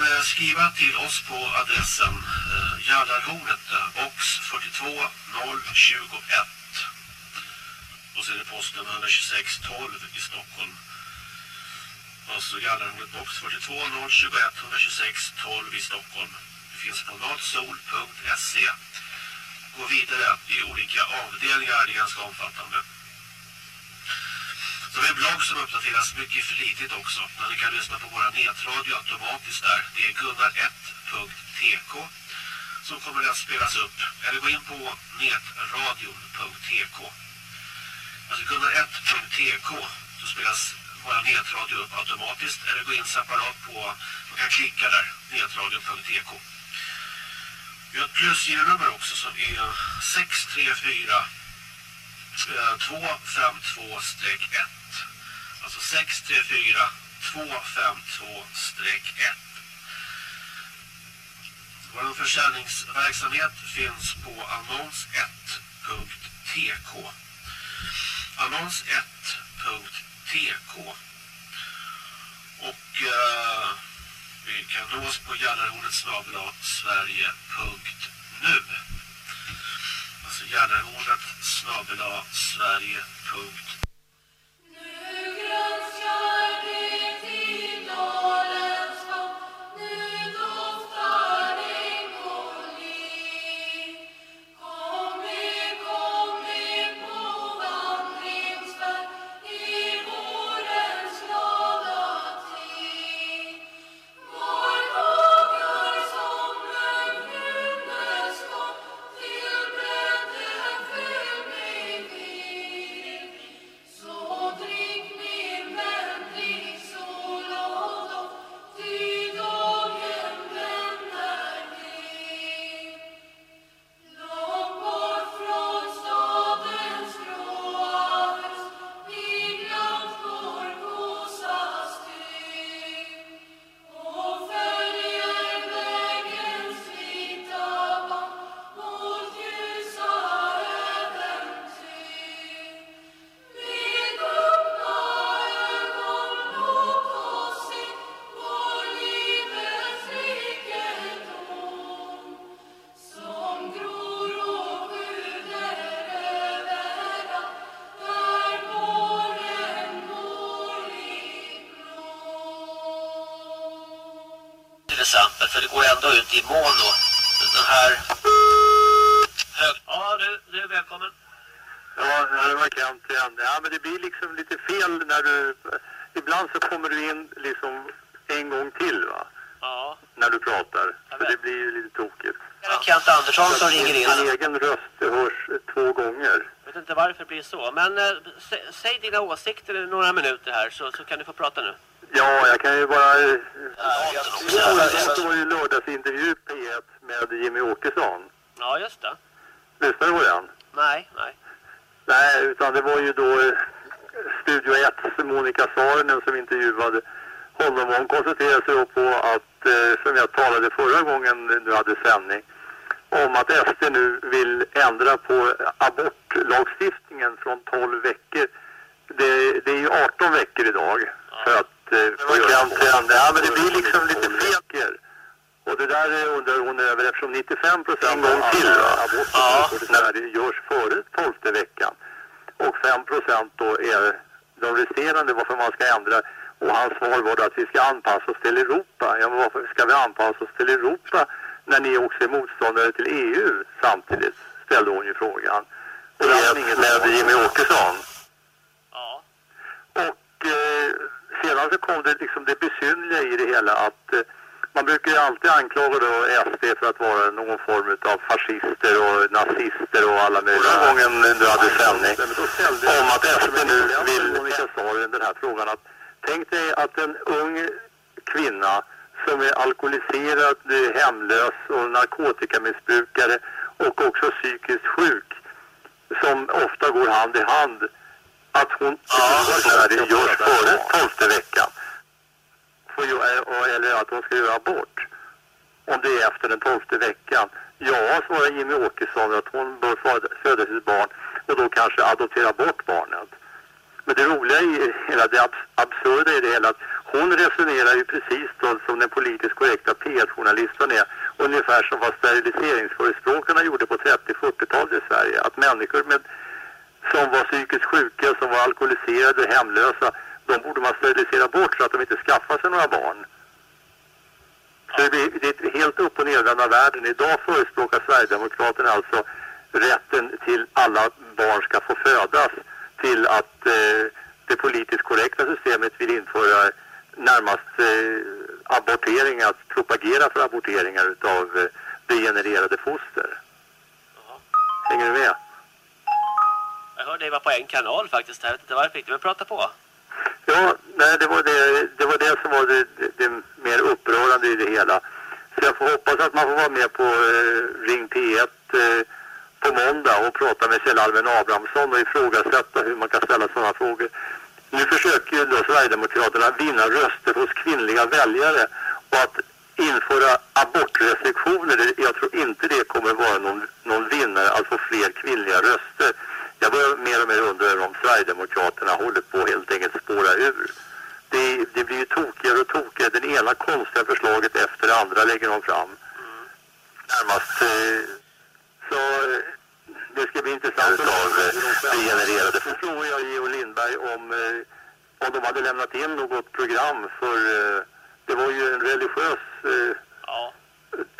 kan skriva till oss på adressen eh, Gärdarhornet, eh, box 42 021. Och så är det posten 126 12 i Stockholm. Alltså Gärdarhornet, box 42 021 126 12 i Stockholm. Det finns på natsol.se. Gå vidare i olika avdelningar, det är ganska omfattande. Så som uppdateras mycket flitigt också. Ni kan lyssna på våra nätradio automatiskt där. Det är gunnar1.tk som kommer att spelas upp. Eller gå in på netradion.tk Alltså gunnar1.tk så spelas våra nätradio upp automatiskt. Eller gå in separat på, man kan klicka där, netradion.tk Vi har ett plusgironummer också som är 634 252-1 634 252-1 Vår försäljningsverksamhet finns på annons1.tk Annons1.tk Och eh, vi kan nås på gällarhornet snabel sverige.nu Alltså gällarhornet snabel sverige.nu Andersson som ringer in. Din egen röst hörs två gånger. Jag vet inte varför det blir så. Men äh, säg dina åsikter i några minuter här så, så kan du få prata nu. Ja, jag kan ju bara... Ja, jag såg ju lördagsintervju P1 med Jimmy Åkesson. Ja, just det. Lyssnade du på den? Nej, nej. Nej, utan det var ju då eh, Studio 1 Monica Saarinen som intervjuade honom. Hon koncentrerade sig på att, eh, som jag talade förra gången du hade sändning, att SD nu vill ändra på abortlagstiftningen från 12 veckor. Det, det är ju 18 veckor idag för att få göra. Ja, men det blir liksom lite fel. Och det där undrar hon över eftersom 95 procent av alla aborter ja. görs före 12 veckan. Och 5 procent då är de resterande varför man ska ändra. Och hans svar var då att vi ska anpassa oss till Europa. Ja, men varför ska vi anpassa oss till Europa när ni också är motståndare till EU samtidigt? Ställde hon ju frågan. Och det är med Jimmy Åkesson. Ja. Och eh, sedan så kom det liksom det besynliga i det hela att eh, man brukar ju alltid anklaga då SD för att vara någon form av fascister och nazister och alla möjliga. Förra gången du hade sändning om att SD nu vill, Monica sa den här frågan att tänk dig att en ung kvinna som är alkoholiserad, hemlös och narkotikamissbrukare och också psykiskt sjuk som ofta går hand i hand att hon ja, Sverige görs före tolfte veckan. Får ju, eller att hon ska göra abort. Om det är efter den tolfte veckan. Ja, svarar Jimmy Åkesson att hon bör föda sitt barn och då kanske adoptera bort barnet. Men det roliga i hela det absurda i det hela att hon resonerar ju precis då som den politiskt korrekta P1-journalisten är. Ungefär som vad steriliseringsförespråkarna gjorde på 30-40-talet i Sverige. Att människor med, som var psykiskt sjuka, som var alkoholiserade, hemlösa, de borde man sterilisera bort så att de inte skaffar sig några barn. Så det, är, det är ett helt upp och nedvända världen. Idag förespråkar Sverigedemokraterna alltså rätten till alla barn ska få födas till att eh, det politiskt korrekta systemet vill införa närmast eh, abortering, att propagera för aborteringar utav eh, degenererade foster. Jaha. Hänger du med? Jag hörde dig var på en kanal faktiskt. Jag vet inte varför riktigt, men prata på. Ja, nej, det var det, det, var det som var det, det, det mer upprörande i det hela. Så jag får hoppas att man får vara med på eh, Ring P1 eh, på måndag och prata med Kjell Alvin Abrahamsson och ifrågasätta hur man kan ställa sådana frågor. Nu försöker ju då Sverigedemokraterna vinna röster hos kvinnliga väljare och att införa abortrestriktioner, det- jag tror inte det kommer vara någon, någon vinnare, alltså fler kvinnliga röster. Jag börjar mer och mer undra om Sverigedemokraterna håller på helt enkelt spåra ur. Det, det blir ju tokigare och tokigare. Den ena konstiga förslaget efter det andra lägger de fram. Närmast. Eh, så eh, det ska bli intressant eh, degenererade. Så frågar jag Geo Lindberg om, eh, om de hade lämnat in något program för eh, det var ju en religiös eh, Ja.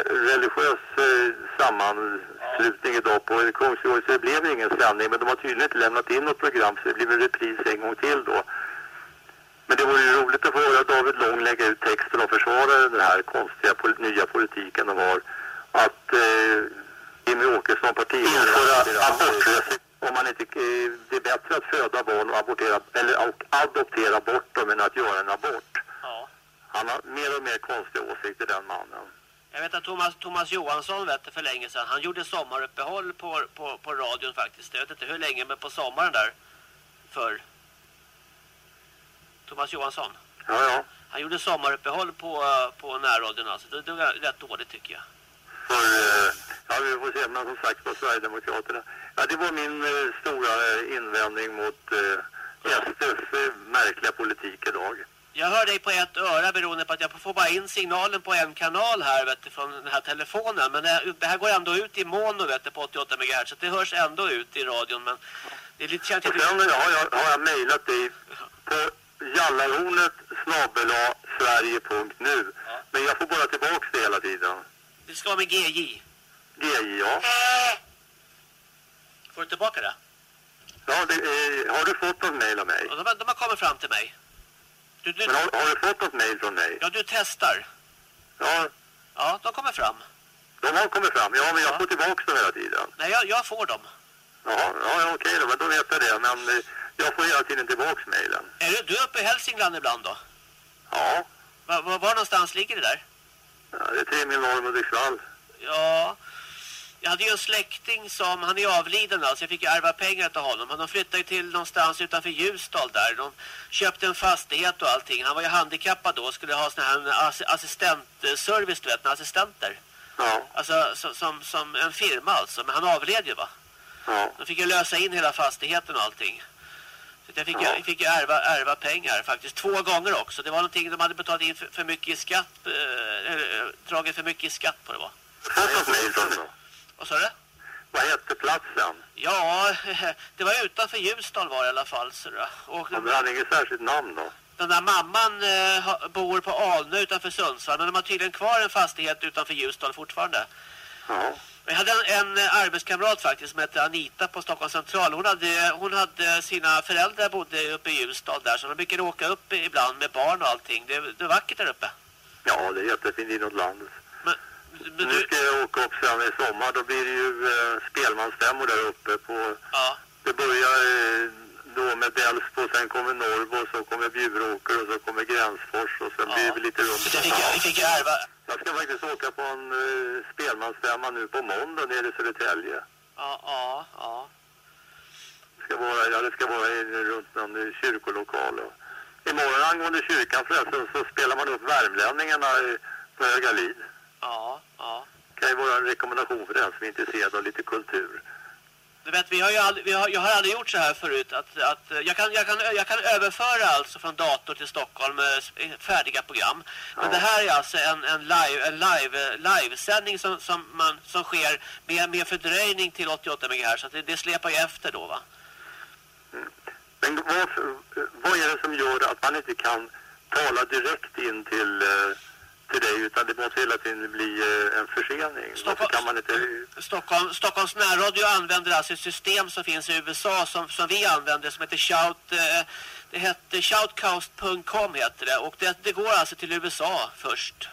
religiös eh, sammanslutning idag på Kungsgården så det blev ingen sändning men de har tydligen inte lämnat in något program så det blir en repris en gång till då. Men det vore ju roligt att få höra David Lång lägga ut texten och försvara den här konstiga pol nya politiken de har. Att eh, Jimmy Åkesson partiledare abortrestriktioner om man inte, eh, det är bättre att föda barn och abortera eller och adoptera bort dem än att göra en abort. ja. Han har mer och mer konstiga åsikter den mannen. Jag vet att Thomas, Thomas Johansson vet det för länge sedan. Han gjorde sommaruppehåll på, på, på radion faktiskt. Jag vet inte hur länge, men på sommaren där. För Thomas Johansson. Ja, ja. Han gjorde sommaruppehåll på, på närradion alltså. Det, det var rätt dåligt tycker jag. För, eh, ja, vi får se, men som sagt på Sverigedemokraterna. Ja, det var min eh, stora eh, invändning mot eh, SDs eh, märkliga politik idag. Jag hör dig på ett öra beroende på att jag får bara in signalen på en kanal här vet du, från den här telefonen. Men det här, det här går ändå ut i mono vet du, på 88 MHz. Så det hörs ändå ut i radion. Men det är lite känt Och sen har, jag, har jag mejlat dig på jallarhornet snabela sverige.nu. Ja. Men jag får bara tillbaks det hela tiden. det ska vara med GJ. Ja. Får du tillbaka det? ja det, eh, har du fått något mejl av mig? Ja, de, de har kommit fram till mig. Du, du, Men har, har du fått något mejl från mig? ja, du testar. Ja, Ja, de kommer fram. de har kommit fram. Ja, men jag Ja. får tillbaks dem hela tiden. Nej, jag, jag får dem. Ja, ja, okej då, men då vet jag det. Men eh, jag får hela tiden tillbaks mejlen. Är du, du är uppe i Hälsingland ibland då? Ja, Var, var, var någonstans ligger det där? ja, det är tre mil norr om Hudiksvall. Ja, jag hade ju en släkting som, han är avliden alltså, jag fick ju ärva pengar av honom. De flyttade till någonstans utanför Ljusdal där. De köpte en fastighet och allting. Han var ju handikappad då och skulle ha sån här ass assistentservice, du vet, med assistenter. Ja, Alltså som, som, som en firma alltså, men han avled ju va? ja, De fick ju lösa in hela fastigheten och allting. Så jag fick, Ja. ju, jag fick ju ärva, ärva pengar faktiskt. Två gånger också. Det var någonting de hade betalat in för, för mycket i skatt. Eh, eh, dragit för mycket i skatt på det var. fått Vad sa du? Vad hette platsen? Ja, det var utanför Ljusdal var det i alla fall. Så då. och Ja, men hade inget särskilt namn då? den där mamman eh, bor på Alnö utanför Sundsvall. Men de har tydligen kvar en fastighet utanför Ljusdal fortfarande. Ja, Jag hade en, en arbetskamrat faktiskt som hette Anita på Stockholms central. Hon hade, hon hade sina föräldrar bodde uppe i Ljusdal där så de brukade åka upp ibland med barn och allting. Det, det är vackert där uppe. ja det är jättefint inåt landet. Men, Nu ska jag åka upp sen i sommar. Då blir det ju eh, spelmansstämmor där uppe. På, ja, det börjar eh, då med Delsbo, sen kommer Norrbo, så kommer Bjuråker och så kommer Gränsfors och sen Ja. blir vi lite runt. jag fick, jag ska faktiskt åka på en uh, spelmansstämma nu på måndag nere i Södertälje. Ja, ja, ja. Det ska vara, ja, det ska vara i, runt någon eh, kyrkolokal. Och. Imorgon angående kyrkan förresten så spelar man upp värmlänningarna i, på Höga Ja, ja. kan ju vara en rekommendation för den som är intresserad av lite kultur. Du vet, vi har ju aldrig, vi har, jag har aldrig gjort så här förut. Att, att, jag, kan, jag, kan, jag kan överföra alltså från dator till Stockholm med färdiga program. Men ja. det här är alltså en, en, live, en live, livesändning som, som, man, som sker med, med fördröjning till 88 MHz. Så det, det släpar ju efter då va? Mm. Men vad, vad är det som gör att man inte kan tala direkt in till... Uh till dig utan det måste hela tiden bli eh, en försening. Stockholm, kan man inte... Stockholm, Stockholms närradio använder alltså ett system som finns i USA som, som vi använder som heter Shout... Eh, det hette shoutcast.com heter det och det, det, går alltså till USA först.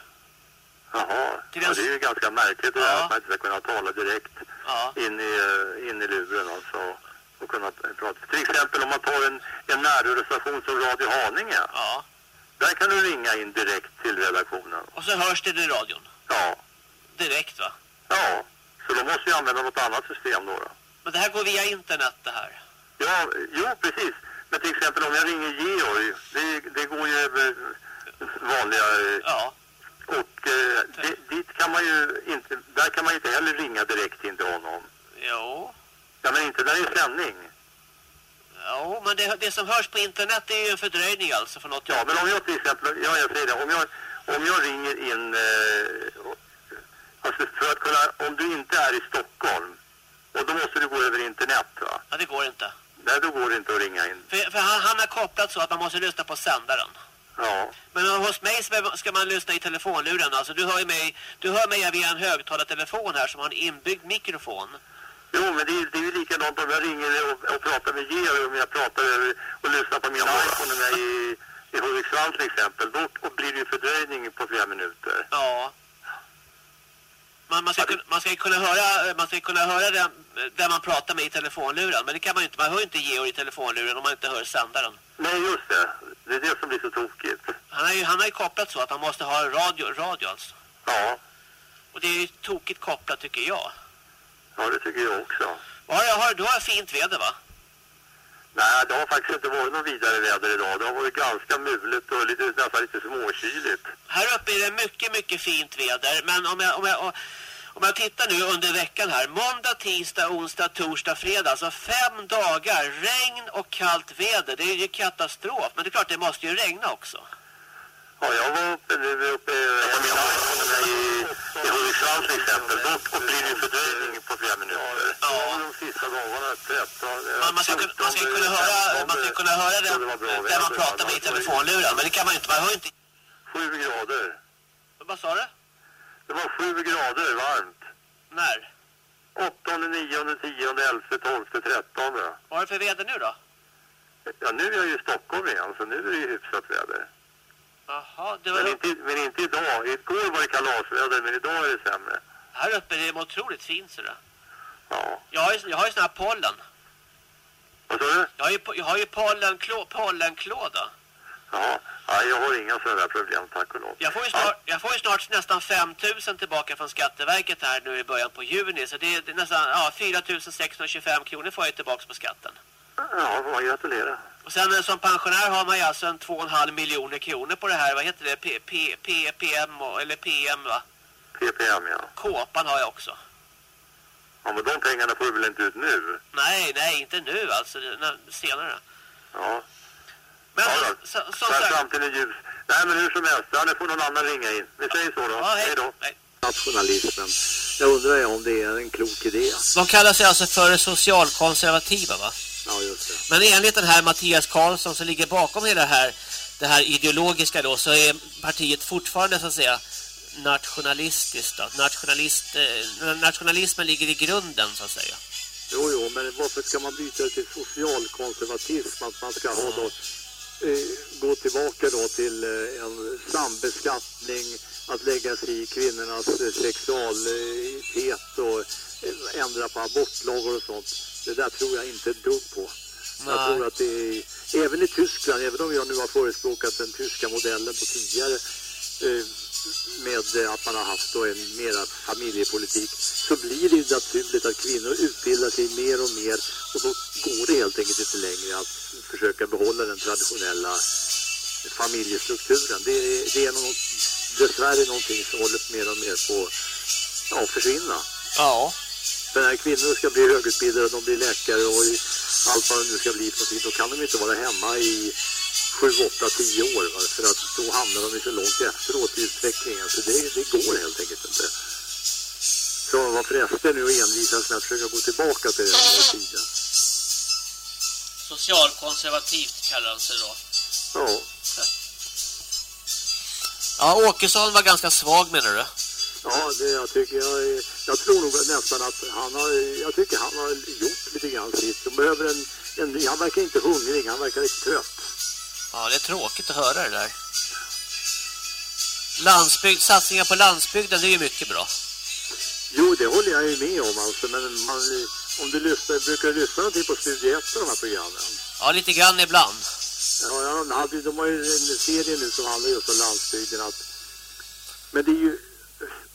Jaha, ja, det är ju ganska märkligt ja. att man inte ska kunna tala direkt ja. in, i, eh, in i luren alltså. Och kunna prata. Till exempel om man tar en, en närradiostation som Radio Haninge. Ja. Där kan du ringa in direkt till redaktionen. Och så hörs det i radion? Ja. Direkt va? Ja, så då måste jag använda något annat system då. då. Men det här går via internet det här? Ja, jo precis. Men till exempel om jag ringer Georg, det, det går ju över vanliga... Ja. Och eh, det, dit kan man ju inte, där kan man inte heller ringa direkt in till honom. Jo. Ja, men inte när det är sändning. Ja, men det, det, som hörs på internet är ju en fördröjning alltså för något. Ja, men om jag till exempel, ja jag säger det, om jag, om jag ringer in, eh, alltså för att kunna, om du inte är i Stockholm, och då måste du gå över internet va? Ja, det går inte. Nej, då går det inte att ringa in. För, för han, han är kopplad så att man måste lyssna på sändaren. Ja. Men hos mig ska man lyssna i telefonluren. Alltså du hör mig, du hör mig via en högtalartelefon här som har en inbyggd mikrofon. Jo, men det är, det är ju likadant om jag ringer och, och pratar med Georg, om jag pratar och lyssnar på min iPhone när jag är i, i Hudiksvall till exempel. Då blir det ju fördröjning på flera minuter. Ja. Man, man, ska, kunna, man ska kunna höra, man ska kunna höra den, där man pratar med i telefonluren. Men det kan man ju inte. Man hör inte Georg i telefonluren om man inte hör sändaren. Nej, just det. Det är det som blir så tokigt. Han har ju, han har ju kopplat så att han måste ha radio, radio alltså. Ja. Och det är ju tokigt kopplat tycker jag. Ja, det tycker jag också. Ja, jag har, du har fint väder va? Nej, det har faktiskt inte varit något vidare väder idag. Det har varit ganska mulet och lite, nästan lite småkyligt. Här uppe är det mycket, mycket fint väder. Men om jag, om jag, om jag tittar nu under veckan här. Måndag, tisdag, onsdag, torsdag, fredag. Alltså fem dagar. Regn och kallt väder. Det är ju katastrof. Men det är klart, det måste ju regna också. Ja, jag var uppe nu uppe i i, i Hudiksvall till exempel. Då blir det fördröjning på flera minuter. Ja. De sista dagarna, 13... Man, man, ska, man ska kunna höra, man ska kunna höra det, där man pratar med i telefonluren. Men det kan man inte, man hör inte... Sju grader. Vad sa du? Det var sju grader varmt. När? 8, 9, 10, 11, 12, 13. Vad är det för väder nu då? Ja, nu är jag ju i Stockholm igen, så nu är det ju hyfsat väder. Jaha, det var... Men inte, men inte idag. Igår var det kalasväder, men idag är det sämre. Här uppe är det otroligt fint, så det. Ja. Jag har ju, jag har ju sån här pollen. Vad sa du? Jag har ju, jag har ju pollenklå, pollenklåda. Ja, ja, jag har inga sådana problem, tack och lov. Jag får ju snart, ja. jag får ju snart nästan 5 000 tillbaka från Skatteverket här nu i början på juni. Så det är, det är nästan ja, 4 625 kronor får jag tillbaka på skatten. Ja, vad gratulerar. Och sen eh, som pensionär har man ju alltså en 2,5 miljoner kronor på det här. Vad heter det? P, P, P, PM eller PM va? PPM ja. Kåpan har jag också. Ja men de pengarna får du väl inte ut nu? Nej, nej inte nu alltså. Senare. Ja. Men ja, så, så, så, så framtiden är ljus. Nej men hur som helst, ja, nu får någon annan ringa in. Vi säger så då. Ja, hej. hej då. Hej. Nationalismen. Jag undrar om det är en klok idé. De kallar sig alltså för socialkonservativa va? Ja, just det. Men enligt den här Mattias Karlsson som ligger bakom hela det här, det här ideologiska då, så är partiet fortfarande så att säga nationalistiskt. Då. Nationalist, eh, nationalismen ligger i grunden så att säga. Jo, jo, men varför ska man byta till socialkonservatism? Att man ska ha då, eh, gå tillbaka då till eh, en sambeskattning, att lägga sig i kvinnornas eh, sexualitet och ändra på abortlagar och sånt. Det där tror jag inte ett dugg på. Nej. Jag tror att det är, även i Tyskland, även om jag nu har förespråkat den tyska modellen på tidigare eh, med att man har haft då en mera familjepolitik så blir det ju naturligt att kvinnor utbildar sig mer och mer och då går det helt enkelt inte längre att försöka behålla den traditionella familjestrukturen. Det är, det är något, dessvärre någonting som håller mer och mer på att ja, försvinna. Ja. För när kvinnor ska bli högutbildade, de blir läkare och allt vad det nu ska bli för någonting, då kan de inte vara hemma i 7, 8, 10 år. Va? För att då hamnar de ju så långt efteråt i utvecklingen. Så det, det går helt enkelt inte. Så vad förresten nu envisas med att försöka gå tillbaka till den här tiden. Socialkonservativt kallar han sig då. Ja. Ja, Åkesson var ganska svag menar du? Ja, det, jag, tycker jag, jag tror nog nästan att han har, jag tycker han har gjort lite grann sitt. De behöver en, en ny, han verkar inte hungrig, han verkar lite trött. Ja, det är tråkigt att höra det där. Landsbygd, satsningar på landsbygden, det är ju mycket bra. Jo, det håller jag ju med om alltså, men man, om du lyssnar, brukar du lyssna någonting på Studie 1 de här programmen? Ja, lite grann ibland. Ja, ja de, hade, de har ju en serie nu som handlar just om landsbygden. Att, men det är ju,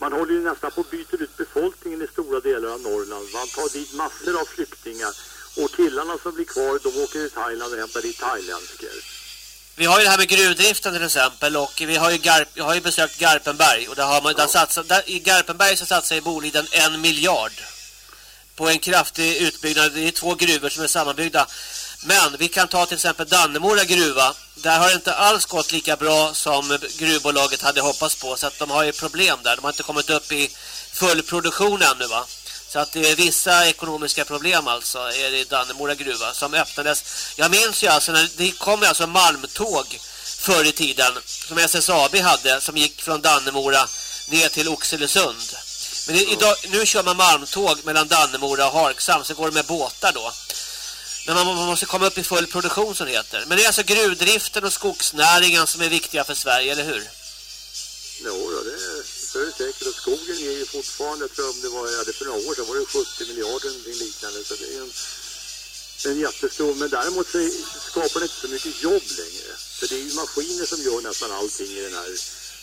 man håller ju nästan på att byta ut befolkningen i stora delar av Norrland. Man tar dit massor av flyktingar. Och killarna som blir kvar, de åker till Thailand och hämtar dit thailändskor. Vi har ju det här med gruvdriften till exempel och vi har ju, Garp, jag har ju besökt Garpenberg och där har man, där satsat, där, i Garpenberg så satsar i Boliden en miljard på en kraftig utbyggnad. Det är två gruvor som är sammanbyggda. Men vi kan ta till exempel Dannemora gruva. Där har det inte alls gått lika bra som gruvbolaget hade hoppats på. Så att de har ju problem där. De har inte kommit upp i full produktion ännu va. Så att det är vissa ekonomiska problem alltså är det i Dannemora gruva som öppnades. Jag minns ju alltså när det kom alltså malmtåg förr i tiden som SSAB hade som gick från Dannemora ner till Oxelösund. Men idag, nu kör man malmtåg mellan Dannemora och Harksam så går det med båtar då. Men man, man måste komma upp i full produktion som det heter. Men det är alltså gruvdriften och skogsnäringen som är viktiga för Sverige, eller hur? Jo, ja, det är, så är det säkert. Och skogen är ju fortfarande, jag tror om det var, jag hade för några år sedan var det 70 miljarder eller liknande. Så det är en, en jättestor, men däremot så skapar det inte så mycket jobb längre. För det är ju maskiner som gör nästan allting i den här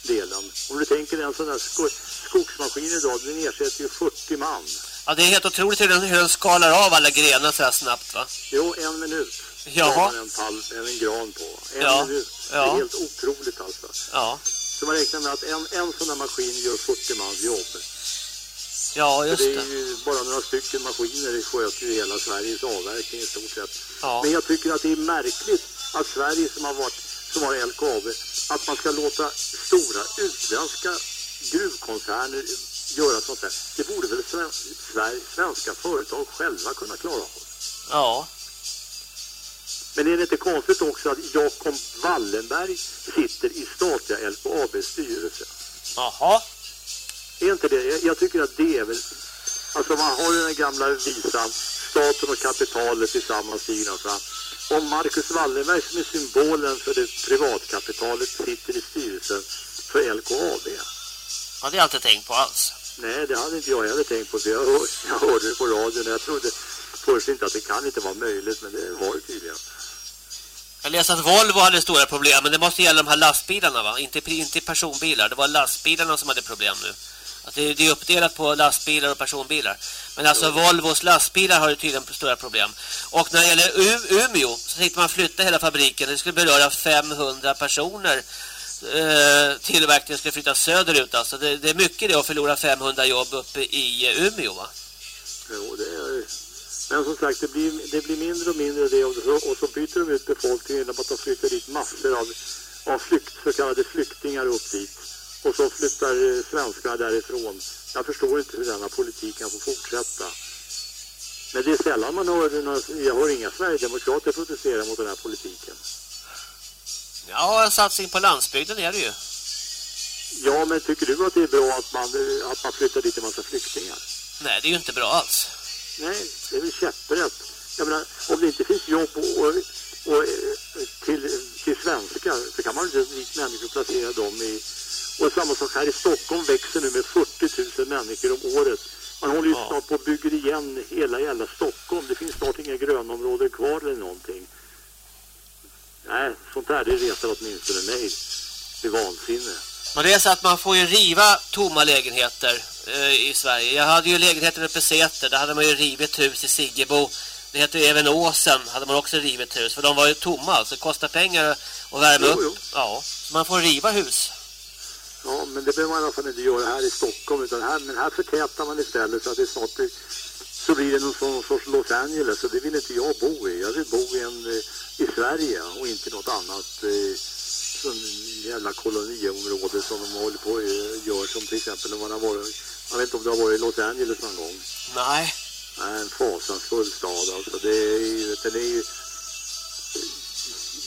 delen. Om du tänker en sån här sko skogsmaskin idag, den ersätter ju 40 man. Ja, det är helt otroligt hur den, hur den skalar av alla grenar så här snabbt va? Jo, en minut. Jaha. En, pall, en gran på. En ja. minut. Ja. Det är helt otroligt alltså. Ja. Så man räknar med att en, en sån här maskin gör 40 mans jobb. Ja, just det. är ju bara några stycken maskiner det sköter ju hela Sveriges avverkning i stort sett. Ja. Men jag tycker att det är märkligt att Sverige som har varit som har LKAB, att man ska låta stora utländska gruvkoncerner göra sånt här. Det borde väl svenska företag själva kunna klara av. Ja. Men är det inte konstigt också att Jakob Wallenberg sitter i statliga LKABs styrelse? Jaha. Är inte det? Jag, tycker att det är väl... Alltså man har den gamla visan, staten och kapitalet tillsammans stiger fram. Om Marcus Wallenberg som är symbolen för det privatkapitalet sitter i styrelsen för LKAB. Ja, det har jag inte tänkt på alls. Nej, det hade inte jag heller tänkt på. För jag, hör, jag hörde det på radion och jag trodde först inte att det kan inte vara möjligt, men det var det tydligen. Jag läste att Volvo hade stora problem, men det måste gälla de här lastbilarna va? Inte, inte personbilar, det var lastbilarna som hade problem nu. Att det, det är uppdelat på lastbilar och personbilar. Men alltså ja. Volvos lastbilar har ju tydligen stora problem. Och när det gäller U Umeå så tänkte man flytta hela fabriken. Det skulle beröra 500 personer eh, tillverkningen skulle flytta söderut. Alltså det, det, är mycket det att förlora 500 jobb uppe i eh, Umeå va? Jo, det är... Men som sagt, det blir, det blir mindre och mindre det och så, och så byter de ut befolkningen genom att de flyttar dit massor av, av flykt, så kallade flyktingar upp dit. Och så flyttar eh, svenskarna därifrån. Jag förstår inte hur denna politik kan få fortsätta. Men det är sällan man hör, jag hör inga Sverigedemokrater protestera mot den här politiken. Ja, en satsning på landsbygden är det ju. Ja, men tycker du att det är bra att man, att man flyttar dit en massa flyktingar? Nej, det är ju inte bra alls. Nej, det är väl käpprätt. Jag menar, om det inte finns jobb och, och, och till, till svenskar så kan man inte dit människor placera dem i... Och samma sak här i Stockholm växer nu med 40 000 människor om året. Man håller ju ja. snart på och bygger igen hela jävla Stockholm. Det finns snart inga grönområden kvar eller någonting. Nej, sånt här det retar åtminstone mig. Det är vansinne. Men det är så att man får ju riva tomma lägenheter eh, i Sverige. Jag hade ju lägenheter uppe i Säter. Där hade man ju rivit hus i Siggebo. Det heter även Åsen hade man också rivit hus. För de var ju tomma. alltså det kostar pengar att värma jo, upp. Jo. Ja, så man får riva hus. Ja, men det behöver man i alla fall inte göra här i Stockholm. Utan här, men här förtätar man istället så att det snart så blir det någon sorts Los Angeles och det vill inte jag bo i. Jag vill bo i, en, i Sverige och inte något annat eh, jävla koloniområde som de håller på och gör som till exempel när man har varit, jag vet inte om du har varit i Los Angeles någon gång. Nej. Nej, en fasansfull stad alltså. Det är ju, det är ju,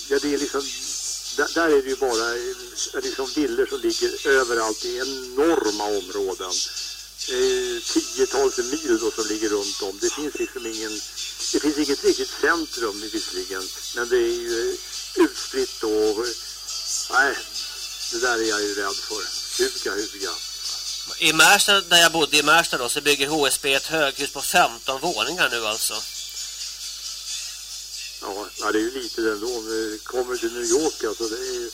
ja det är liksom, där, där är det ju bara liksom villor som ligger överallt i enorma områden. Eh, tiotals mil då som ligger runt om. Det finns liksom ingen, det finns inget riktigt centrum visserligen, men det är ju utspritt och nej, det där är jag ju rädd för. Huga, huga. I Märsta, där jag bodde i Märsta då, så bygger HSB ett höghus på 15 våningar nu alltså. Ja, det är ju lite ändå. Om vi kommer till New York, alltså det är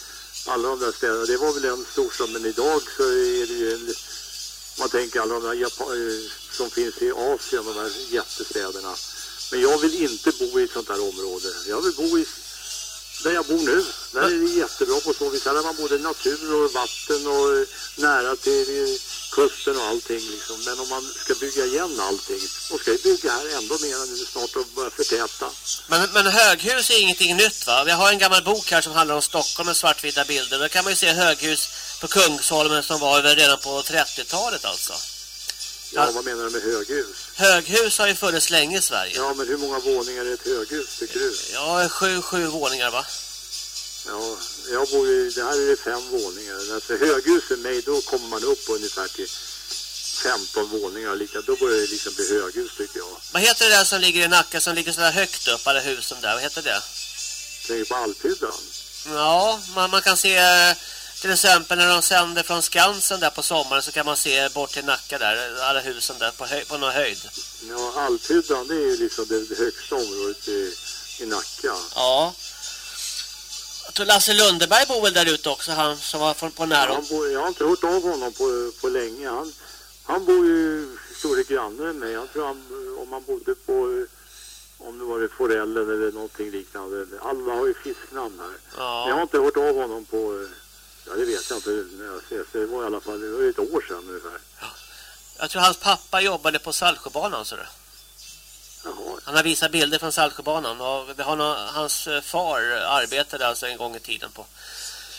alla de där städerna. Det var väl en storstad, men idag så är det ju en, man tänker alla de där Japan, eh, som finns i Asien, de här jättestäderna. Men jag vill inte bo i ett sånt här område. Jag vill bo i där jag bor nu. Där är det jättebra på så vis. Här har man både natur och vatten och eh, nära till eh, kusten och allting liksom. Men om man ska bygga igen allting, då ska ju bygga här ändå mer nu snart och börja förtäta. Men, men höghus är ingenting nytt va? Vi har en gammal bok här som handlar om Stockholm med svartvita bilder. Där kan man ju se höghus på Kungsholmen som var redan på 30-talet alltså. Ja, vad menar du med höghus? Höghus har ju funnits länge i Sverige. Ja, men hur många våningar är ett höghus tycker du? Ja, sju, sju våningar va? Ja, jag bor ju, det här är fem våningar. Alltså höghus för mig, då kommer man upp ungefär till 15 våningar. Lika, då börjar det liksom bli höghus tycker jag. Vad heter det där som ligger i Nacka som ligger så där högt upp, alla husen där? Vad heter det? Tänker på Alphyddan? Ja, man, man kan se till exempel när de sänder från Skansen där på sommaren så kan man se bort till Nacka där, alla husen där på, höj, på någon höjd. Ja, Alphyddan det är ju liksom det högsta området i, i Nacka. Ja. Jag tror Lasse Lundeberg bor väl där ute också, han som var på nära. Ja, bor, jag har inte hört av honom på, på länge. Han, han bor ju stora granne med mig. Jag tror han, om han bodde på om det var det forellen eller någonting liknande. Alla har ju fisknamn här. Ja. Jag har inte hört av honom på Ja, det vet jag inte när jag ses. Det var i alla fall det var ett år sedan ungefär. Ja. Jag tror hans pappa jobbade på Saltsjöbanan, så det. Han har visat bilder från Saltsjöbanan och det har någon, hans eh, far arbetade alltså en gång i tiden på.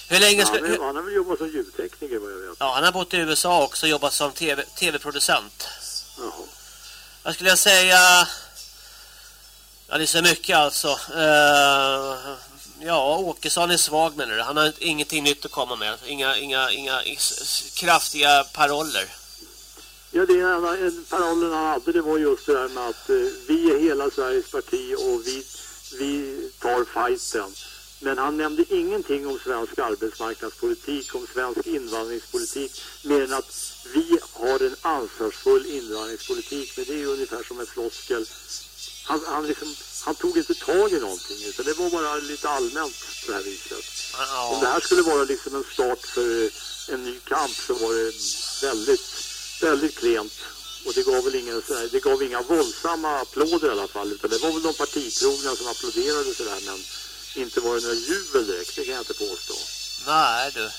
Hur länge ska, han, han har väl jobbat som ljudtekniker vad jag vet. Ja, han har bott i USA också och jobbat som tv-producent. TV jag skulle säga Ja, det är så mycket alltså. Uh, Ja, Åkesson är svag menar du. Han har ingenting nytt att komma med. Inga, inga, inga kraftiga paroller. Ja, det är, parollen han hade det var just det där med att eh, vi är hela Sveriges parti och vi, vi tar fighten. Men han nämnde ingenting om svensk arbetsmarknadspolitik, om svensk invandringspolitik, mer än att vi har en ansvarsfull invandringspolitik. Men det är ju ungefär som en floskel. Han, han liksom han tog inte tag i någonting utan det var bara lite allmänt på det här viset. Om det här skulle vara liksom en start för en ny kamp så var det väldigt, väldigt klent. Och det gav väl ingen, det gav inga våldsamma applåder i alla fall utan det var väl de partitrogna som applåderade sådär men inte var det några jubel direkt, det kan jag inte påstå. Nej du.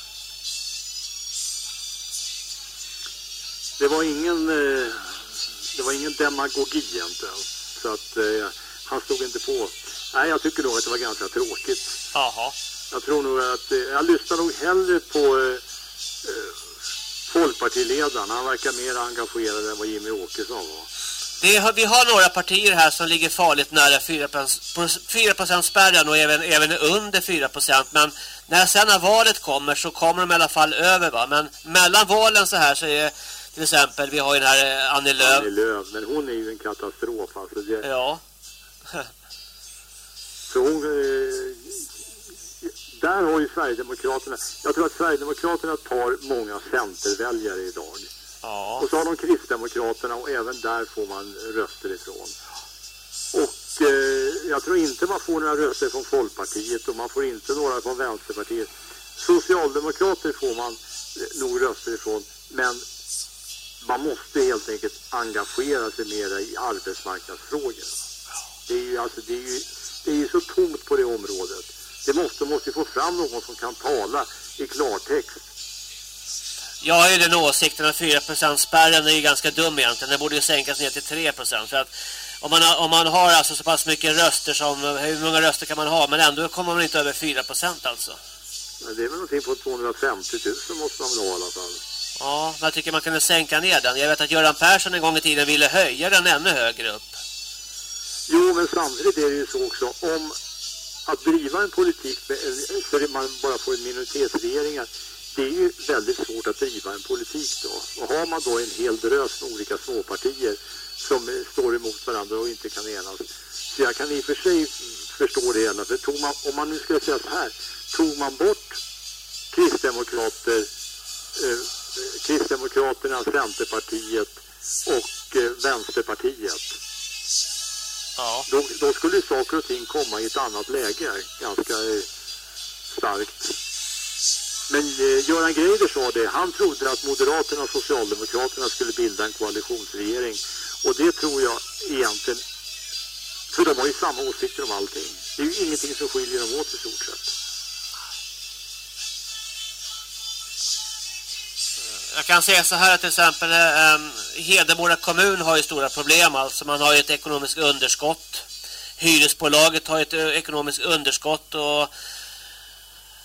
Det var ingen, eh, det var ingen demagogi egentligen. Så att eh, han stod inte på. Nej, jag tycker nog att det var ganska tråkigt. Jaha. Jag tror nog att, eh, jag lyssnar nog hellre på folkpartiledaren. Han verkar mer engagerad än vad Jimmy Åkesson var. Det, vi har några partier här som ligger farligt nära 4%, spärren och även, även under 4%. Men när sen när valet kommer så kommer de i alla fall över va. Men mellan valen så här så är till exempel, vi har ju den här eh, Annie Lööf. Annie Lööf, men hon är ju en katastrof alltså. Det, ja. Så hon, eh, där har ju Sverigedemokraterna, jag tror att Sverigedemokraterna tar många centerväljare idag. Ja. Och så har de Kristdemokraterna och även där får man röster ifrån. Och eh, jag tror inte man får några röster från Folkpartiet och man får inte några från Vänsterpartiet. Socialdemokrater får man eh, nog röster ifrån men man måste helt enkelt engagera sig mera i arbetsmarknadsfrågor. Det är ju, alltså, det är ju, det är ju så tomt på det området. Det måste, måste få fram någon som kan tala i klartext. Jag har ju den åsikten att 4% spärren är ju ganska dum egentligen. Den borde ju sänkas ner till 3% för att om man, har, om man har alltså så pass mycket röster som, hur många röster kan man ha? Men ändå kommer man inte över 4% alltså. Men det är väl någonting på 250 000 måste man väl ha i alla fall. Ja, men jag tycker man kunde sänka ner den. Jag vet att Göran Persson en gång i tiden ville höja den ännu högre upp. Jo, men samtidigt är det ju så också. Om att driva en politik så att man bara får en minoritetsregeringar det är ju väldigt svårt att driva en politik då. Och har man då en hel drös med olika småpartier som eh, står emot varandra och inte kan enas. Så jag kan i och för sig förstå det hela. För tog man, om man nu skulle säga så här, tog man bort Kristdemokrater, eh, Kristdemokraterna, Centerpartiet och eh, Vänsterpartiet. Ja. Då, då skulle saker och ting komma i ett annat läge ganska eh, starkt. Men eh, Göran Greider sa det, han trodde att Moderaterna och Socialdemokraterna skulle bilda en koalitionsregering. Och det tror jag egentligen, för de har ju samma åsikter om allting. Det är ju ingenting som skiljer dem åt i stort sett. Jag kan säga så här att till exempel ehm, Hedemora kommun har ju stora problem. Alltså man har ju ett ekonomiskt underskott. Hyresbolaget har ett eh, ekonomiskt underskott och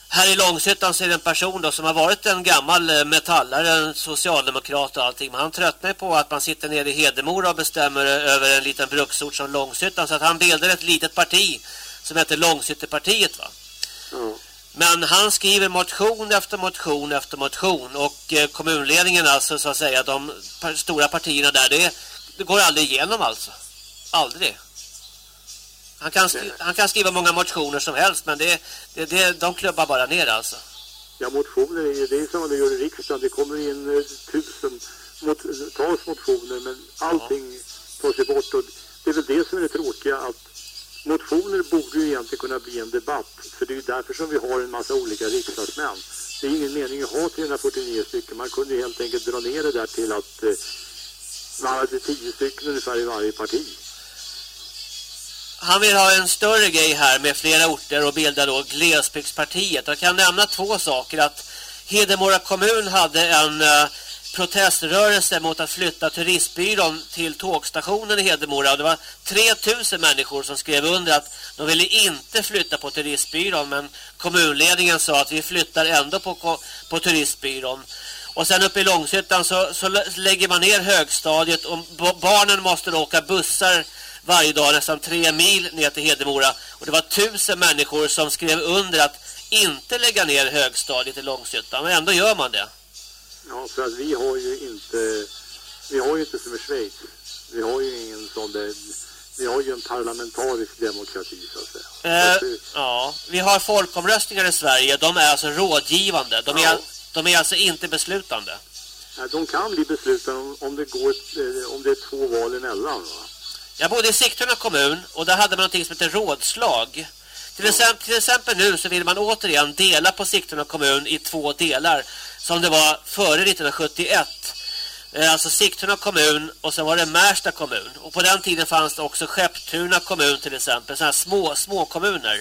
här i Långshyttan så är det en person då som har varit en gammal eh, metallare, en socialdemokrat och allting. Men han tröttnar på att man sitter nere i Hedemora och bestämmer eh, över en liten bruksort som Långshyttan. Så att han bildar ett litet parti som heter Långshyttepartiet va? Mm. Men han skriver motion efter motion efter motion och eh, kommunledningen alltså så att säga de stora partierna där det, det går aldrig igenom alltså. Aldrig. Han kan, han kan skriva många motioner som helst men det, det, det, de klubbar bara ner alltså. Ja, motioner är det är som man gör i riksdagen. Det kommer in eh, tusen mot, tas motioner men allting ja. tar sig bort. Och det är väl det som är det tråkiga att motioner borde ju egentligen kunna bli en debatt. För det är ju därför som vi har en massa olika riksdagsmän. Det är ingen mening att ha 349 stycken. Man kunde helt enkelt dra ner det där till att eh, man hade 10 stycken ungefär i varje parti han vill ha en större grej här med flera orter och bilda då glesbygdspartiet. Jag kan nämna två saker att Hedemora kommun hade en Eh, proteströrelse mot att flytta turistbyrån till tågstationen i Hedemora. Och det var 3000 människor som skrev under att de ville inte flytta på turistbyrån men kommunledningen sa att vi flyttar ändå på, på turistbyrån. Och sen uppe i Långshyttan så, så lägger man ner högstadiet och barnen måste åka bussar varje dag nästan tre mil ner till Hedemora. Och det var tusen människor som skrev under att inte lägga ner högstadiet i Långshyttan. Men ändå gör man det. Ja, för att vi har ju inte... Vi har ju inte som i Schweiz. Vi har ju ingen sån där... Vi har ju en parlamentarisk demokrati så att säga. Eh, ja, vi har folkomröstningar i Sverige. De är alltså rådgivande. De är, ja. de är alltså inte beslutande. Ja, de kan bli beslutande om, om, det går, eh, om det är två val emellan va? Jag bodde i Sigtuna kommun och där hade man något som heter rådslag. Till exempel, till exempel nu så vill man återigen dela på Sigtuna kommun i två delar som det var före 1971. Eh, alltså Sigtuna kommun och sen var det Märsta kommun. Och på den tiden fanns det också Skepptuna kommun till exempel, sådana här små, små kommuner.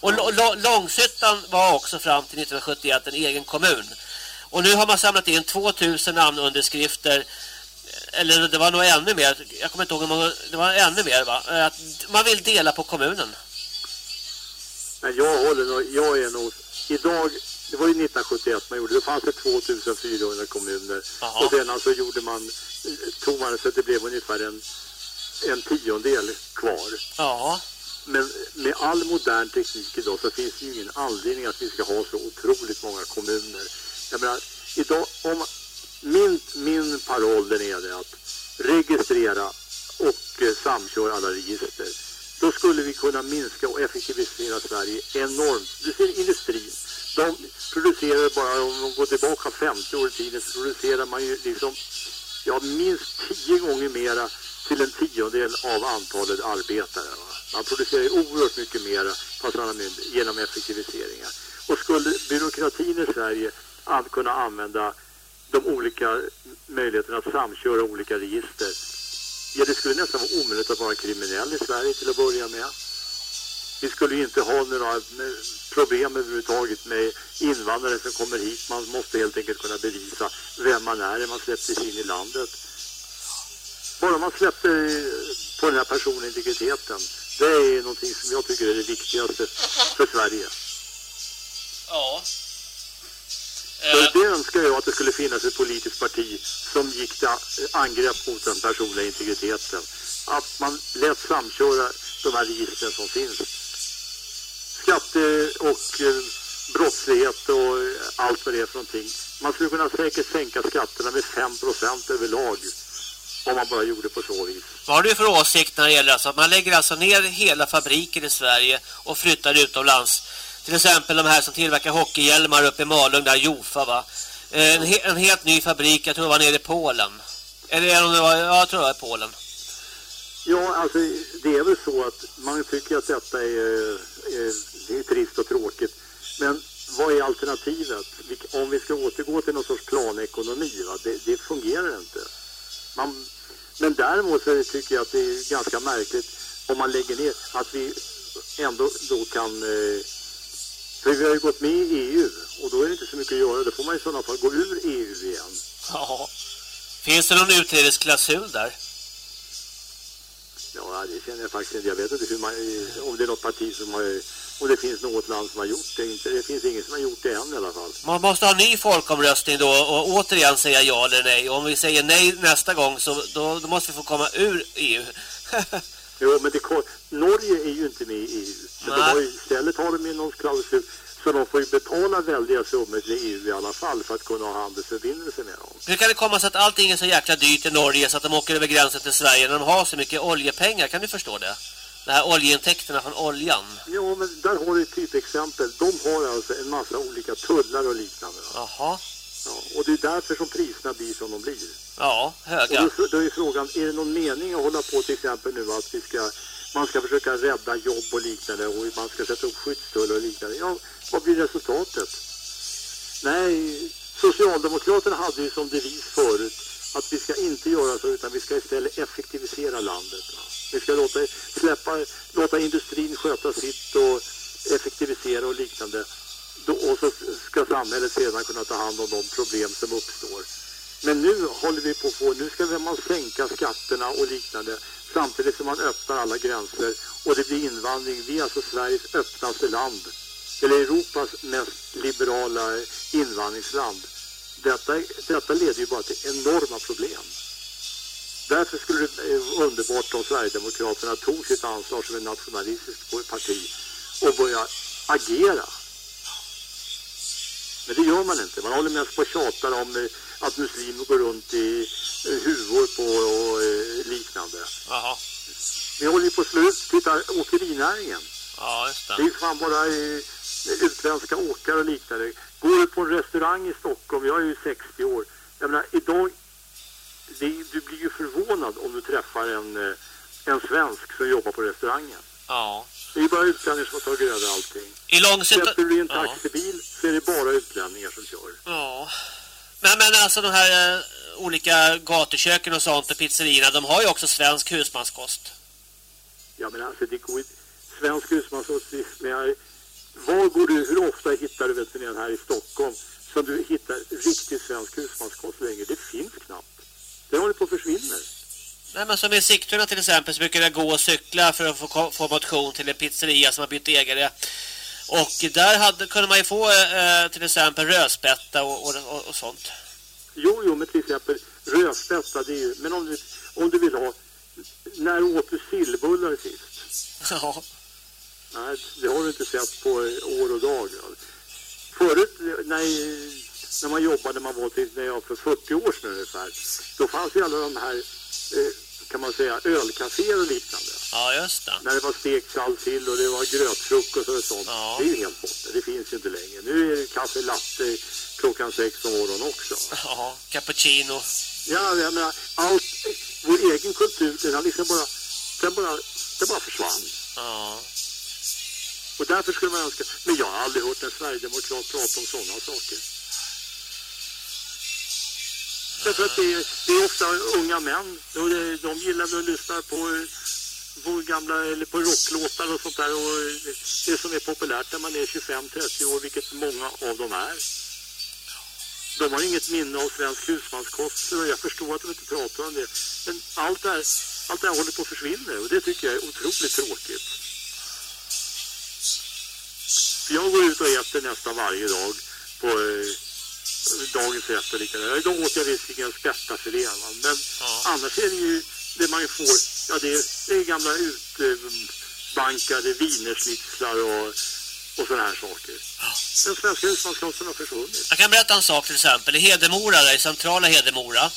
Och Långshyttan var också fram till 1971 en egen kommun. Och nu har man samlat in 2000 namnunderskrifter eller det var nog ännu mer, jag kommer inte ihåg många, det var ännu mer va? Att man vill dela på kommunen. Men jag håller nog, jag är nog, idag, det var ju 1971 man gjorde, det fanns det 2400 kommuner. Aha. Och sen alltså gjorde man, tog man så att det blev ungefär en, en tiondel kvar. Ja. Men med all modern teknik idag så finns det ju ingen anledning att vi ska ha så otroligt många kommuner. Jag menar, idag, om min, min paroll den är det att registrera och eh, samköra alla register. Då skulle vi kunna minska och effektivisera Sverige enormt. Du ser industrin. De producerar bara, om de går tillbaka 50 år i tiden, så producerar man ju liksom, ja, minst 10 gånger mera till en tiondel av antalet arbetare. Va? Man producerar ju oerhört mycket mera fast genom effektiviseringar. Och skulle byråkratin i Sverige att kunna använda de olika möjligheterna att samköra olika register. Ja, det skulle nästan vara omöjligt att vara kriminell i Sverige till att börja med vi skulle inte ha några problem överhuvudtaget med invandrare som kommer hit. Man måste helt enkelt kunna bevisa vem man är när man släpptes in i landet. Bara man släpper på den här personliga integriteten. Det är någonting som jag tycker är det viktigaste för Sverige. Ja. Så det önskar jag att det skulle finnas ett politiskt parti som gick till angrepp mot den personliga integriteten. Att man lät samköra de här registren som finns. Skatte och eh, brottslighet och eh, allt vad det är för någonting. Man skulle kunna säkert sänka skatterna med 5% överlag om man bara gjorde på så vis. Vad har du för åsikt när det gäller alltså att man lägger alltså ner hela fabriken i Sverige och flyttar utomlands? Till exempel de här som tillverkar hockeyhjälmar uppe i Malung där Jofa va? En, he en helt ny fabrik, jag tror det var nere i Polen. Eller om det var, ja, jag tror det var i Polen. Ja, alltså det är väl så att man tycker att detta är, är, är trist och tråkigt. Men vad är alternativet? Om vi ska återgå till någon sorts planekonomi, va? Det, det fungerar inte. Man, men däremot så tycker jag att det är ganska märkligt om man lägger ner att vi ändå då kan... Eh, för vi har ju gått med i EU och då är det inte så mycket att göra. Då får man i sådana fall gå ur EU igen. Ja. Finns det någon utträdesklausul där? Ja, det känner jag faktiskt inte. Jag vet inte hur man, om det är något parti som har... Om det finns något land som har gjort det. Inte, det finns ingen som har gjort det än i alla fall. Man måste ha en ny folkomröstning då och återigen säga ja eller nej. Om vi säger nej nästa gång så då, då måste vi få komma ur EU. jo, men det, Norge är ju inte med i EU. De har istället har de ju någon klausul så de får ju betala väldiga summor till EU i alla fall för att kunna ha handelsförbindelser med dem. Hur kan det komma sig att allting är så jäkla dyrt i Norge så att de åker över gränsen till Sverige när de har så mycket oljepengar? Kan du förstå det? De här oljeintäkterna från oljan. Ja, men där har du ett typexempel. De har alltså en massa olika tullar och liknande. Jaha. Ja, och det är därför som priserna blir som de blir. Ja, höga. Och då, då är frågan, är det någon mening att hålla på till exempel nu att vi ska man ska försöka rädda jobb och liknande och man ska sätta upp skyddstullar och liknande. Ja, vad blir resultatet? Nej, Socialdemokraterna hade ju som devis förut att vi ska inte göra så utan vi ska istället effektivisera landet. Vi ska låta, släppa, låta industrin sköta sitt och effektivisera och liknande. Då, och så ska samhället sedan kunna ta hand om de problem som uppstår. Men nu håller vi på att få, nu ska man sänka skatterna och liknande samtidigt som man öppnar alla gränser och det blir invandring. Vi är alltså Sveriges öppnaste land, eller Europas mest liberala invandringsland. Detta, detta leder ju bara till enorma problem. Därför skulle det vara underbart om Sverigedemokraterna tog sitt ansvar som en nationalistisk parti och började agera. Men det gör man inte. Man håller mest på och tjatar om eh, att muslimer går runt i eh, huvor på och eh, liknande. Jaha. Vi håller ju på slut. Titta, åkerinäringen. Ja, just det. Det är fan bara utländska åkare och liknande. Går du på en restaurang i Stockholm, jag är ju 60 år. Jag menar, idag, det, du blir ju förvånad om du träffar en, en svensk som jobbar på restaurangen. Ja. Det är bara utlänningar som har tagit över allting. I långsiktigt... Släpper du i en taxibil ja. så är det bara utlänningar som kör. Ja. Men, men alltså de här uh, olika gatuköken och sånt och pizzerierna, de har ju också svensk husmanskost. Ja men alltså det går ju... Svensk husmanskost, men var går du, hur ofta hittar du vet du, här i Stockholm som du hittar riktigt svensk husmanskost längre? Det finns knappt. Det håller på att försvinna. Nej, men som i Sigtuna till exempel så brukar jag gå och cykla för att få, få motion till en pizzeria som har bytt ägare. Och där hade, kunde man ju få eh, till exempel rödspätta och, och, och, och, sånt. Jo, jo, men till exempel rödspätta, det är ju, men om du, om du vill ha, när åt du sillbullar sist? Ja. Nej, det har du inte sett på år och dag. Förut, när, när man jobbade, man var till, när jag för 40 år sedan ungefär, då fanns ju alla de här Eh, kan man säga, ölcaféer och liknande. Ja, just det. När det var stekt salsill och det var grötfrukost och sånt. Ja. Det är ju helt borta. Det finns ju inte längre. Nu är det kaffe latte klockan sex på morgonen också. Ja, cappuccino. Ja, jag menar, allt, vår egen kultur, den har liksom bara, den bara, den bara försvann. Ja. Och därför skulle man önska, men jag har aldrig hört en Sverigedemokrat prata om sådana saker. Därför att det är, det är ofta unga män. Och de gillar att lyssna på, eh, på gamla, eller på rocklåtar och sånt där och eh, det som är populärt när man är 25-30 år, vilket många av dem är. De har inget minne av svensk husmanskost och jag förstår att de inte pratar om det. Men allt det här, allt det här håller på att försvinna och det tycker jag är otroligt tråkigt. Jag går ut och äter nästan varje dag på eh, dagens rätt och likadant. Idag åt jag visserligen spättafilé, men ja. annars är det ju det man får, ja det är, det är gamla utbankade wienerschnitzlar och, och sådana här saker. Ja. Den svenska husmanskosten har försvunnit. Jag kan berätta en sak till exempel. I Hedemora, där, i centrala Hedemora.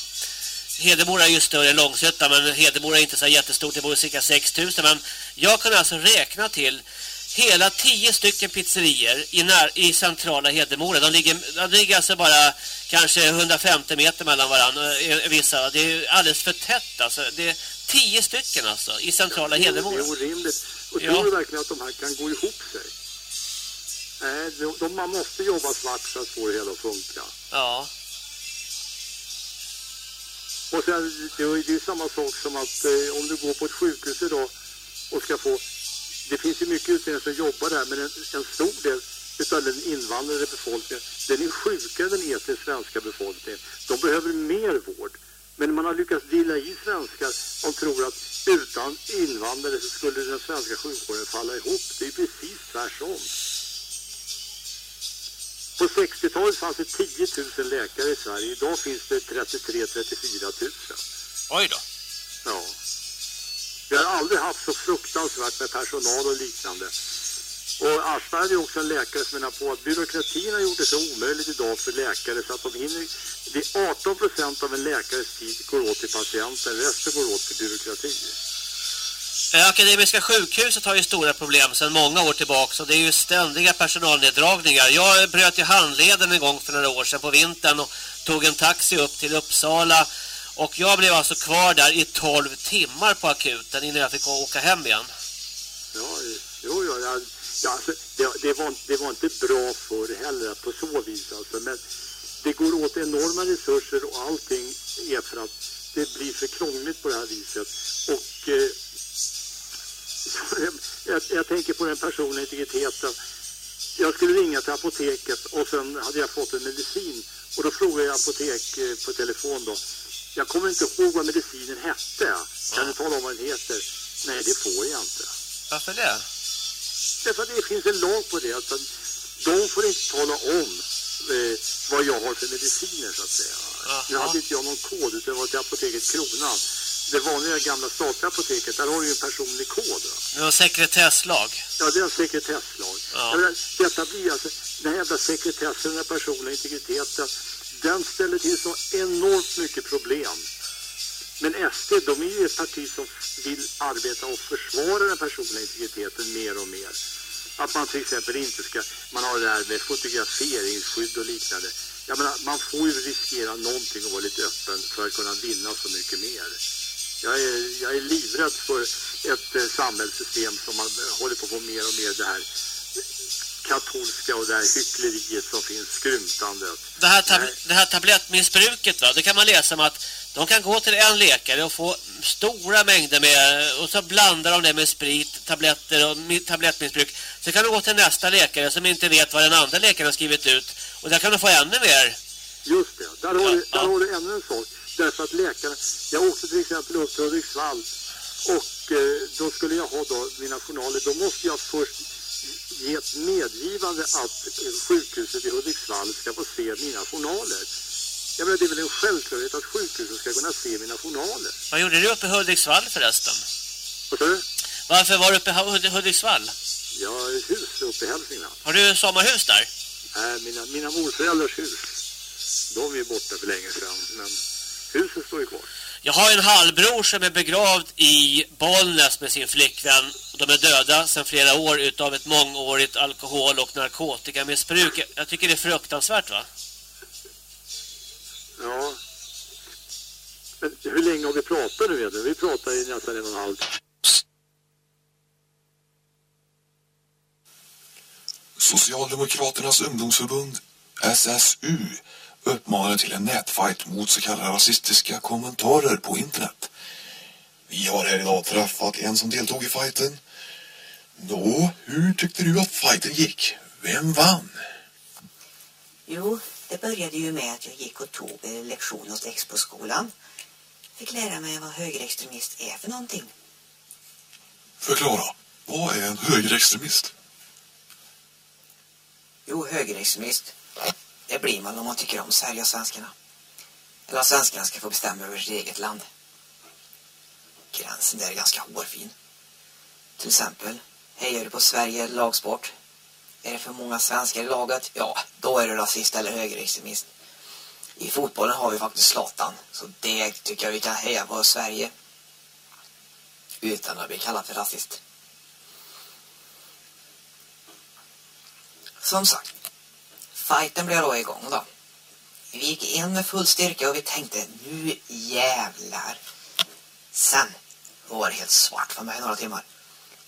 Hedemora är ju större än Långsötta men Hedemora är inte så jättestort, det bor cirka 6000 men jag kan alltså räkna till hela tio stycken pizzerier i, när, i centrala Hedemora. De ligger, de ligger alltså bara kanske 150 meter mellan varandra. Eh, vissa. Det är alldeles för tätt. Alltså. Det är tio stycken alltså i centrala ja, Hedemora. Det är orimligt. Och tror du verkligen att de här kan gå ihop sig? Nej, de, de, man måste jobba svart för att få det hela att funka. Ja. Och sen, det är ju samma sak som att eh, om du går på ett sjukhus idag och ska få det finns ju mycket utredningar som jobbar där men en, en stor del utav den invandrade befolkningen den är sjukare än den etniskt svenska befolkningen. De behöver mer vård. Men man har lyckats dela i svenskar och tror att utan invandrare så skulle den svenska sjukvården falla ihop. Det är precis tvärtom. På 60-talet fanns det 10 000 läkare i Sverige. Idag finns det 33-34 000. Oj då. Ja. Vi har aldrig haft så fruktansvärt med personal och liknande. Och Aschberg är också en läkare som menar på att byråkratin har gjort det så omöjligt idag för läkare så att de hinner... Det är 18 procent av en läkares tid går åt till patienten, resten går åt till byråkrati. Eh, Akademiska sjukhuset har ju stora problem sedan många år tillbaka och det är ju ständiga personalneddragningar. Jag bröt i handleden en gång för några år sedan på vintern och tog en taxi upp till Uppsala och jag blev alltså kvar där i 12 timmar på akuten innan jag fick åka hem igen. Ja, jo, ja, ja, ja alltså, det, det, var, det var inte bra för heller på så vis alltså, men det går åt enorma resurser och allting är för att det blir för krångligt på det här viset. Och eh, jag, jag, tänker på den personliga integriteten. Jag skulle ringa till apoteket och sen hade jag fått en medicin och då frågade jag apotek eh, på telefon då jag kommer inte ihåg vad medicinen hette. Kan du tala om vad den heter? Nej, det får jag inte. Varför det? Därför att det finns en lag på det. Att de får inte tala om eh, vad jag har för mediciner, så att säga. Aha. Nu hade inte jag någon kod, utan det var till apoteket Kronan. Det vanliga gamla statliga apoteket, där har du ju en personlig kod. Va? Det var sekretesslag. Ja, det är en sekretesslag. Ja. Menar, detta blir alltså, den här jävla sekretessen, den personliga integriteten, den ställer till så enormt mycket problem. Men SD, de är ju ett parti som vill arbeta och försvara den personliga integriteten mer och mer. Att man till exempel inte ska, man har det här med fotograferingsskydd och liknande. Jag menar, man får ju riskera någonting och vara lite öppen för att kunna vinna så mycket mer. Jag är, jag är livrädd för ett eh, samhällssystem som man håller på att få mer och mer det här katolska och det här hyckleriet som finns skrymtandet. Det här, tab det här tablettmissbruket va, det kan man läsa om att de kan gå till en läkare och få stora mängder med och så blandar de det med sprit, tabletter och tablettmissbruk. Så kan de gå till nästa läkare som inte vet vad den andra läkaren har skrivit ut och där kan de få ännu mer. Just det, där har, ja, du, där har du ännu en sak. Därför att läkarna, jag åkte till exempel upp till Hudiksvall och eh, då skulle jag ha då mina journaler, då måste jag först ge ett medgivande att sjukhuset i Hudiksvall ska få se mina journaler. Jag menar, det är väl en självklarhet att sjukhuset ska kunna se mina journaler. Vad gjorde du uppe i Hudiksvall förresten? Vad sa du? Varför var du uppe i Hudiksvall? Jag har ett hus uppe i Hälsingland. Har du sommarhus där? Nej, mina, mina morföräldrars hus. De är borta för länge sedan, men huset står ju kvar. Jag har en halvbror som är begravd i Bollnäs med sin flickvän. De är döda sedan flera år utav ett mångårigt alkohol- och narkotikamissbruk. Jag tycker det är fruktansvärt va? Ja. Men hur länge har vi pratat nu egentligen? Vi pratar i nästan en och en halv Socialdemokraternas ungdomsförbund, SSU, uppmanar till en nätfight mot så kallade rasistiska kommentarer på internet. Vi har här idag träffat en som deltog i fighten. Nå, hur tyckte du att fighten gick? Vem vann? Jo, det började ju med att jag gick och tog en lektion hos Expo-skolan. Fick lära mig vad högerextremist är för någonting. Förklara, vad är en högerextremist? Jo, högerextremist. Det blir man om man tycker om Sverige och svenskarna. Eller att svenskarna ska få bestämma över sitt eget land. Gränsen där är ganska hårfin. Till exempel, hejar du på Sverige lagsport? Är det för många svenskar i laget? Ja, då är du rasist eller högerextremist. I fotbollen har vi faktiskt Zlatan, så det tycker jag vi kan heja på Sverige. Utan att bli kallad för rasist. Som sagt, fighten blev då igång då. Vi gick in med full styrka och vi tänkte, nu jävlar. Sen var det helt svart för mig några timmar.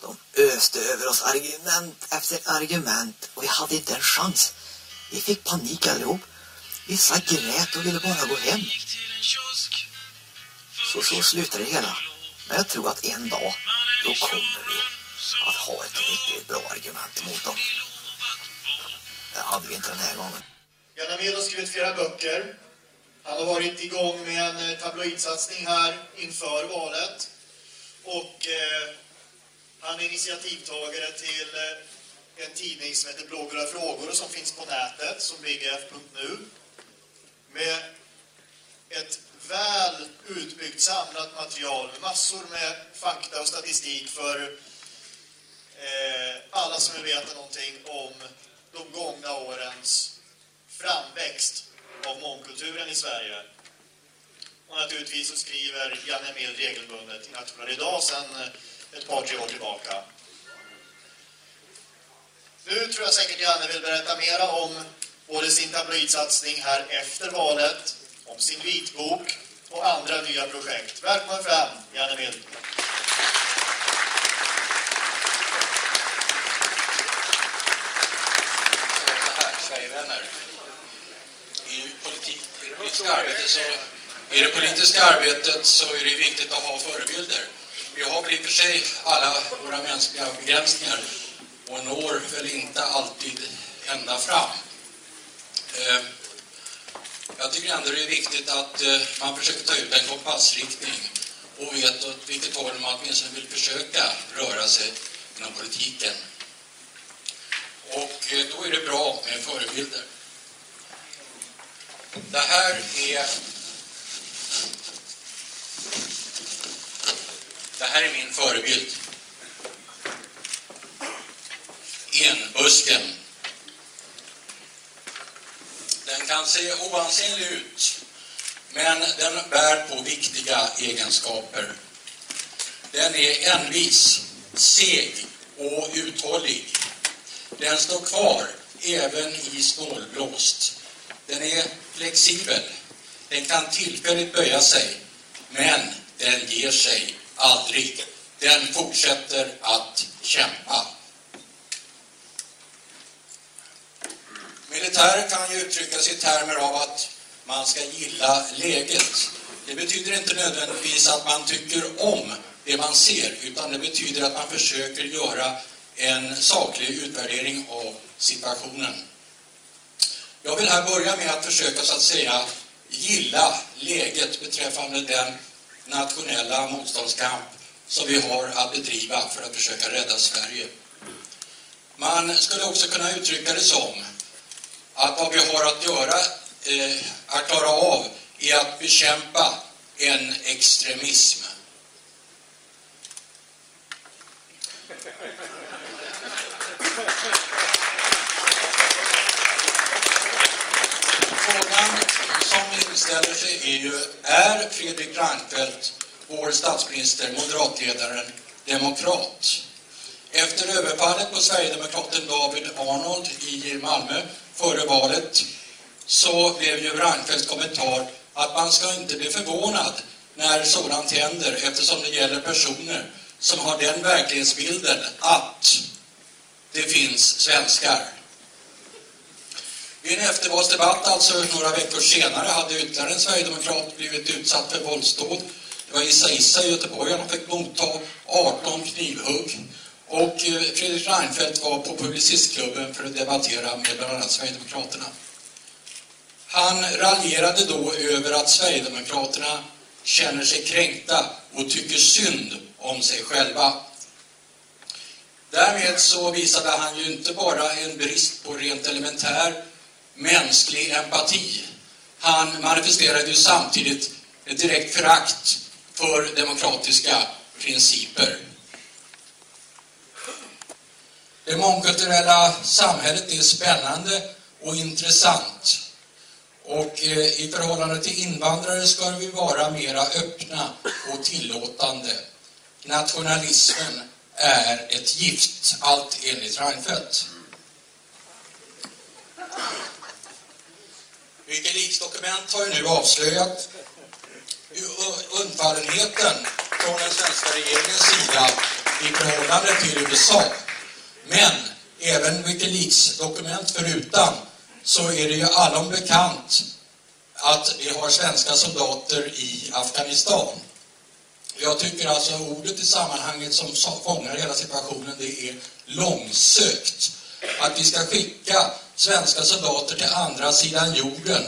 De öste över oss argument efter argument och vi hade inte en chans. Vi fick panik allihop. Vissa grät och ville bara gå hem. Så så slutade det hela. Men jag tror att en dag, då kommer vi att ha ett riktigt bra argument emot dem. Det hade vi inte den här gången. Jan Amed har skrivit flera böcker. Han har varit igång med en eh, tabloidsatsning här inför valet. Och eh, han är initiativtagare till eh, en tidning som heter Blågula frågor som finns på nätet, som bgf.nu. Med ett väl utbyggt samlat material med massor med fakta och statistik för eh, alla som vill veta någonting om de gångna årens framväxt av mångkulturen i Sverige. Och naturligtvis så skriver Janne Emil regelbundet i Nationell idag sedan eh, ett par, tre år tillbaka. Nu tror jag säkert Janne vill berätta mera om både sin tabloidsatsning här efter valet, om sin vitbok och andra nya projekt. Välkommen fram, Janne Mild. Sverigevänner. I, politik, i, det politiska arbetet så, I det politiska arbetet så är det viktigt att ha förebilder. Vi har väl i och för sig alla våra mänskliga begränsningar och når väl inte alltid ända fram. Eh, jag tycker ändå det är viktigt att eh, man försöker ta ut en kompassriktning och vet åt vilket håll man åtminstone vill försöka röra sig inom politiken. Och eh, då är det bra med förebilder. Det här är Det här är min förebild. Enbusken. Den kan se oansenlig ut, men den bär på viktiga egenskaper. Den är envis, seg och uthållig. Den står kvar även i snålblåst. Den är flexibel. Den kan tillfälligt böja sig, men den ger sig aldrig. Den fortsätter att kämpa. Militär kan ju uttryckas i termer av att man ska gilla läget. Det betyder inte nödvändigtvis att man tycker om det man ser, utan det betyder att man försöker göra en saklig utvärdering av situationen. Jag vill här börja med att försöka så att säga gilla läget beträffande den nationella motståndskamp som vi har att bedriva för att försöka rädda Sverige. Man skulle också kunna uttrycka det som att vad vi har att göra, eh, att klara av, är att bekämpa en extremism. Frågan som inställer sig är ju, är Fredrik Reinfeldt, vår statsminister, moderatledaren, demokrat? Efter överfallet på Sverigedemokraten David Arnold i Malmö före valet så blev ju Reinfeldts kommentar att man ska inte bli förvånad när sådant händer eftersom det gäller personer som har den verklighetsbilden att det finns svenskar. I en eftervalsdebatt, alltså några veckor senare, hade ytterligare en Sverigedemokrat blivit utsatt för våldsdåd. Det var Issa Issa i Göteborg, han fick motta 18 knivhugg. Och eh, Fredrik Reinfeldt var på Publicistklubben för att debattera med bland annat Sverigedemokraterna. Han raljerade då över att Sverigedemokraterna känner sig kränkta och tycker synd om sig själva. Därmed så visade han ju inte bara en brist på rent elementär mänsklig empati. Han manifesterade ju samtidigt ett direkt förakt för demokratiska principer. Det mångkulturella samhället är spännande och intressant. Och eh, i förhållande till invandrare ska vi vara mera öppna och tillåtande. Nationalismen är ett gift, allt enligt Reinfeldt. Wikileaks-dokument har ju nu avslöjat undfallenheten från den svenska regeringens sida i förhållande till USA. Men även Wikileaks-dokument förutan så är det ju allom bekant att vi har svenska soldater i Afghanistan. Jag tycker alltså ordet i sammanhanget som fångar hela situationen, det är långsökt. Att vi ska skicka svenska soldater till andra sidan jorden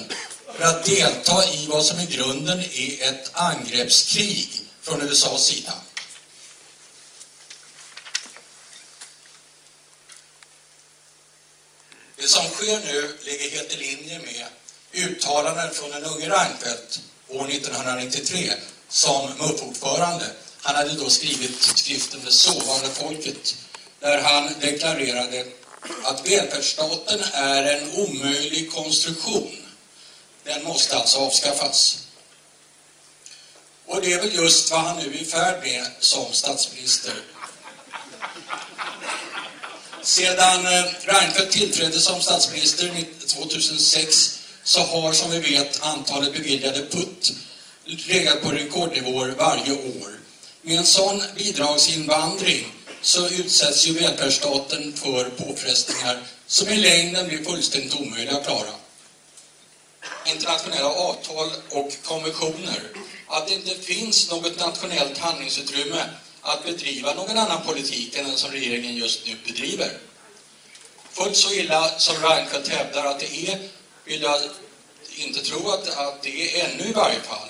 för att delta i vad som i grunden är ett angreppskrig från USAs sida. Det som sker nu ligger helt i linje med uttalanden från den unge Reinfeldt år 1993 som MUF-ordförande. Han hade då skrivit skriften Det sovande folket där han deklarerade att välfärdsstaten är en omöjlig konstruktion. Den måste alltså avskaffas. Och det är väl just vad han nu är i färd med som statsminister. Sedan eh, Reinfeldt tillträdde som statsminister 2006 så har som vi vet antalet beviljade putt legat på rekordnivåer varje år. Med en sån bidragsinvandring så utsätts ju välfärdsstaten för påfrestningar som i längden blir fullständigt omöjliga att klara. Internationella avtal och konventioner. Att det inte finns något nationellt handlingsutrymme att bedriva någon annan politik än den som regeringen just nu bedriver. Fullt så illa som Reinfeldt hävdar att det är, vill jag inte tro att, att det är ännu i varje fall.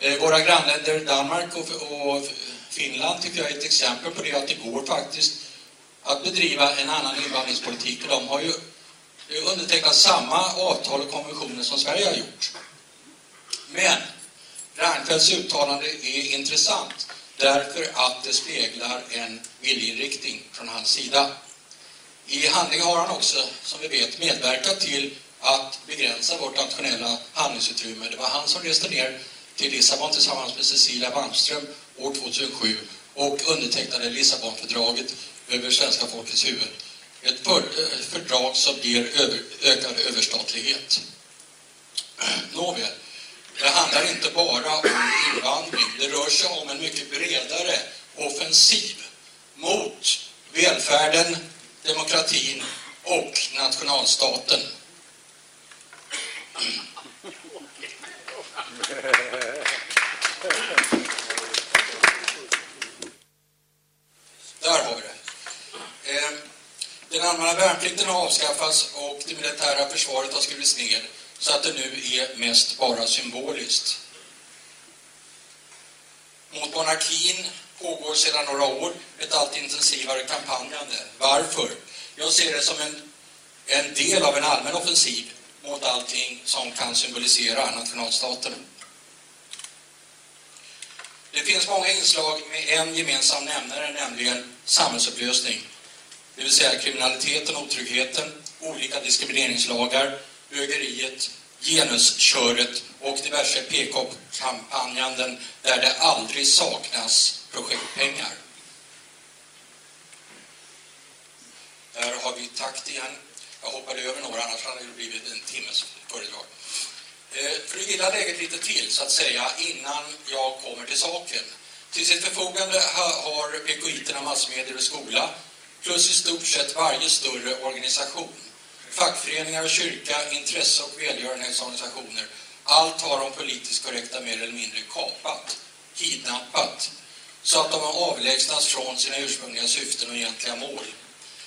Eh, våra grannländer Danmark och, och Finland tycker jag är ett exempel på det, att det går faktiskt att bedriva en annan invandringspolitik. de har ju undertecknat samma avtal och konventioner som Sverige har gjort. Men Reinfeldts uttalande är intressant därför att det speglar en viljeinriktning från hans sida. I handling har han också, som vi vet, medverkat till att begränsa vårt nationella handlingsutrymme. Det var han som reste ner till Lissabon tillsammans med Cecilia Malmström år 2007 och undertecknade Lissabonfördraget över svenska folkets huvud. Ett för, eh, fördrag som ger över, ökad överstatlighet. Nåväl, det handlar inte bara om invandring. Det rör sig om en mycket bredare offensiv mot välfärden, demokratin och nationalstaten. Där har vi det. Ehm, den allmänna värnplikten har avskaffats och det militära försvaret har skurits ner så att det nu är mest bara symboliskt. Mot monarkin pågår sedan några år ett allt intensivare kampanjande. Varför? Jag ser det som en, en del av en allmän offensiv mot allting som kan symbolisera nationalstaten. Det finns många inslag med en gemensam nämnare, nämligen samhällsupplösning. Det vill säga kriminaliteten, otryggheten, olika diskrimineringslagar, bögeriet, genusköret och diverse PK-kampanjanden där det aldrig saknas projektpengar. Där har vi takt igen. Jag hoppade över några, annars hade det blivit en timmes föredrag. Eh, för att gilla läget lite till, så att säga, innan jag kommer till saken. Till sitt förfogande har PKI-terna massmedier och skola, plus i stort sett varje större organisation. Fackföreningar och kyrka, intresse- och välgörenhetsorganisationer. Allt har de politiskt korrekta mer eller mindre kapat. kidnappat så att de har avlägsnats från sina ursprungliga syften och egentliga mål.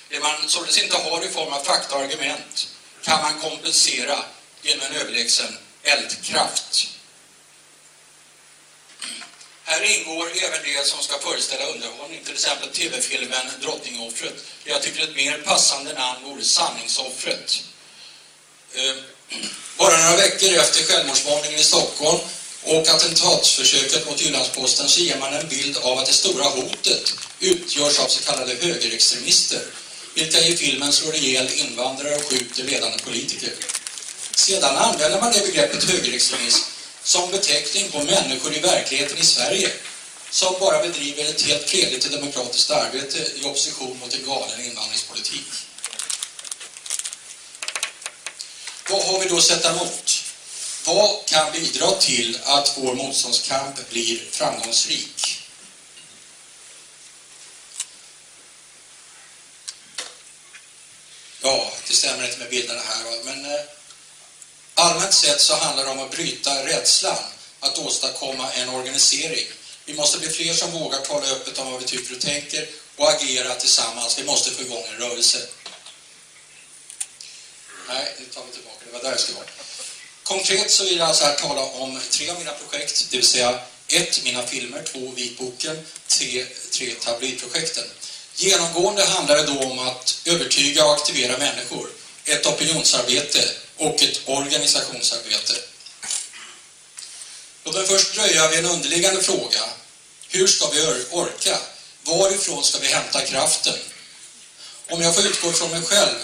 Det man således inte har i form av fakta och argument kan man kompensera genom en överlägsen eldkraft. Här ingår även det som ska föreställa underhållning, till exempel tv-filmen Drottningoffret. Jag tycker ett mer passande namn vore Sanningsoffret. Eh, bara några veckor efter självmordsbombningen i Stockholm och attentatsförsöket mot Jyllandsposten så ger man en bild av att det stora hotet utgörs av så kallade högerextremister, vilka i filmen slår ihjäl invandrare och skjuter ledande politiker. Sedan använder man det begreppet högerextremism som beteckning på människor i verkligheten i Sverige som bara bedriver ett helt fredligt och demokratiskt arbete i opposition mot en galen invandringspolitik. Vad har vi då att sätta emot? Vad kan bidra till att vår motståndskamp blir framgångsrik? Ja, det stämmer inte med bilderna här, men eh, allmänt sett så handlar det om att bryta rädslan, att åstadkomma en organisering. Vi måste bli fler som vågar tala öppet om vad vi tycker och tänker och agera tillsammans. Vi måste få igång en rörelse. Nej, nu tar vi tillbaka. Det var där jag skulle vara. Konkret så vill jag alltså här tala om tre av mina projekt, det vill säga ett, mina filmer, två, vitboken, tre, tre tabloidprojekten. Genomgående handlar det då om att övertyga och aktivera människor, ett opinionsarbete och ett organisationsarbete. Låt mig först dröja vid en underliggande fråga. Hur ska vi orka? Varifrån ska vi hämta kraften? Om jag får utgå från mig själv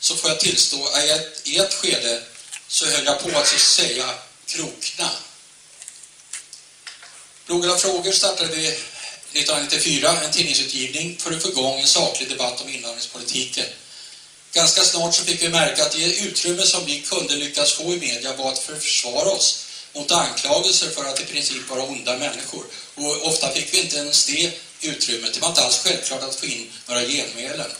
så får jag tillstå att i ett skede så höll jag på att så säga krokna. Några frågor startade vi 1994, en tidningsutgivning, för att få igång en saklig debatt om invandringspolitiken. Ganska snart så fick vi märka att det utrymme som vi kunde lyckas få i media var att försvara oss mot anklagelser för att i princip vara onda människor. Och ofta fick vi inte ens det utrymmet. Det var inte alls självklart att få in några genmälen.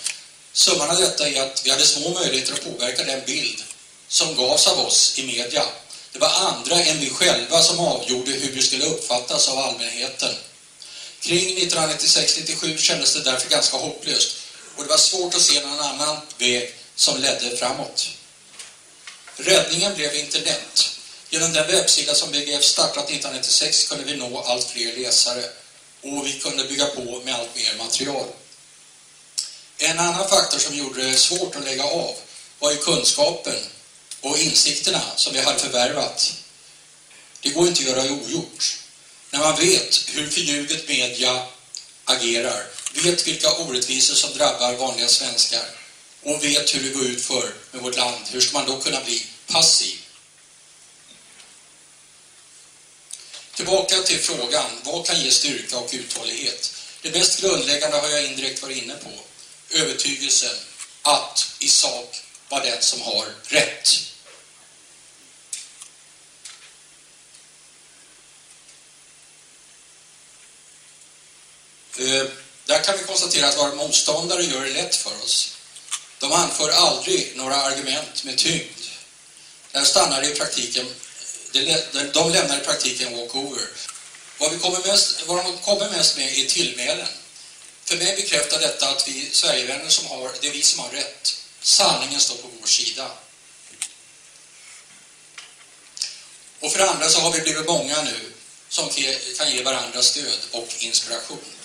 Summan av detta är att vi hade små möjligheter att påverka den bild som gavs av oss i media. Det var andra än vi själva som avgjorde hur vi skulle uppfattas av allmänheten. Kring 1996-97 kändes det därför ganska hopplöst och det var svårt att se någon annan väg som ledde framåt. Räddningen blev internet. Genom den webbsida som BGF startat 1996 kunde vi nå allt fler läsare och vi kunde bygga på med allt mer material. En annan faktor som gjorde det svårt att lägga av var ju kunskapen och insikterna som vi hade förvärvat. Det går inte att göra ogjort. När man vet hur förljuget media agerar, vet vilka orättvisor som drabbar vanliga svenskar och vet hur det går ut för med vårt land, hur ska man då kunna bli passiv? Tillbaka till frågan, vad kan ge styrka och uthållighet? Det mest grundläggande har jag indirekt varit inne på. Övertygelsen att i sak vara den som har rätt. Eh, där kan vi konstatera att våra motståndare gör det lätt för oss. De anför aldrig några argument med tyngd. Där stannar det i praktiken, de lämnar i praktiken walkover. Vad, vi kommer mest, vad de kommer mest med är tillmälen. För mig bekräftar detta att vi Sverigevänner som har, det är vi som har rätt. Sanningen står på vår sida. Och för det andra så har vi blivit många nu som kan ge varandra stöd och inspiration.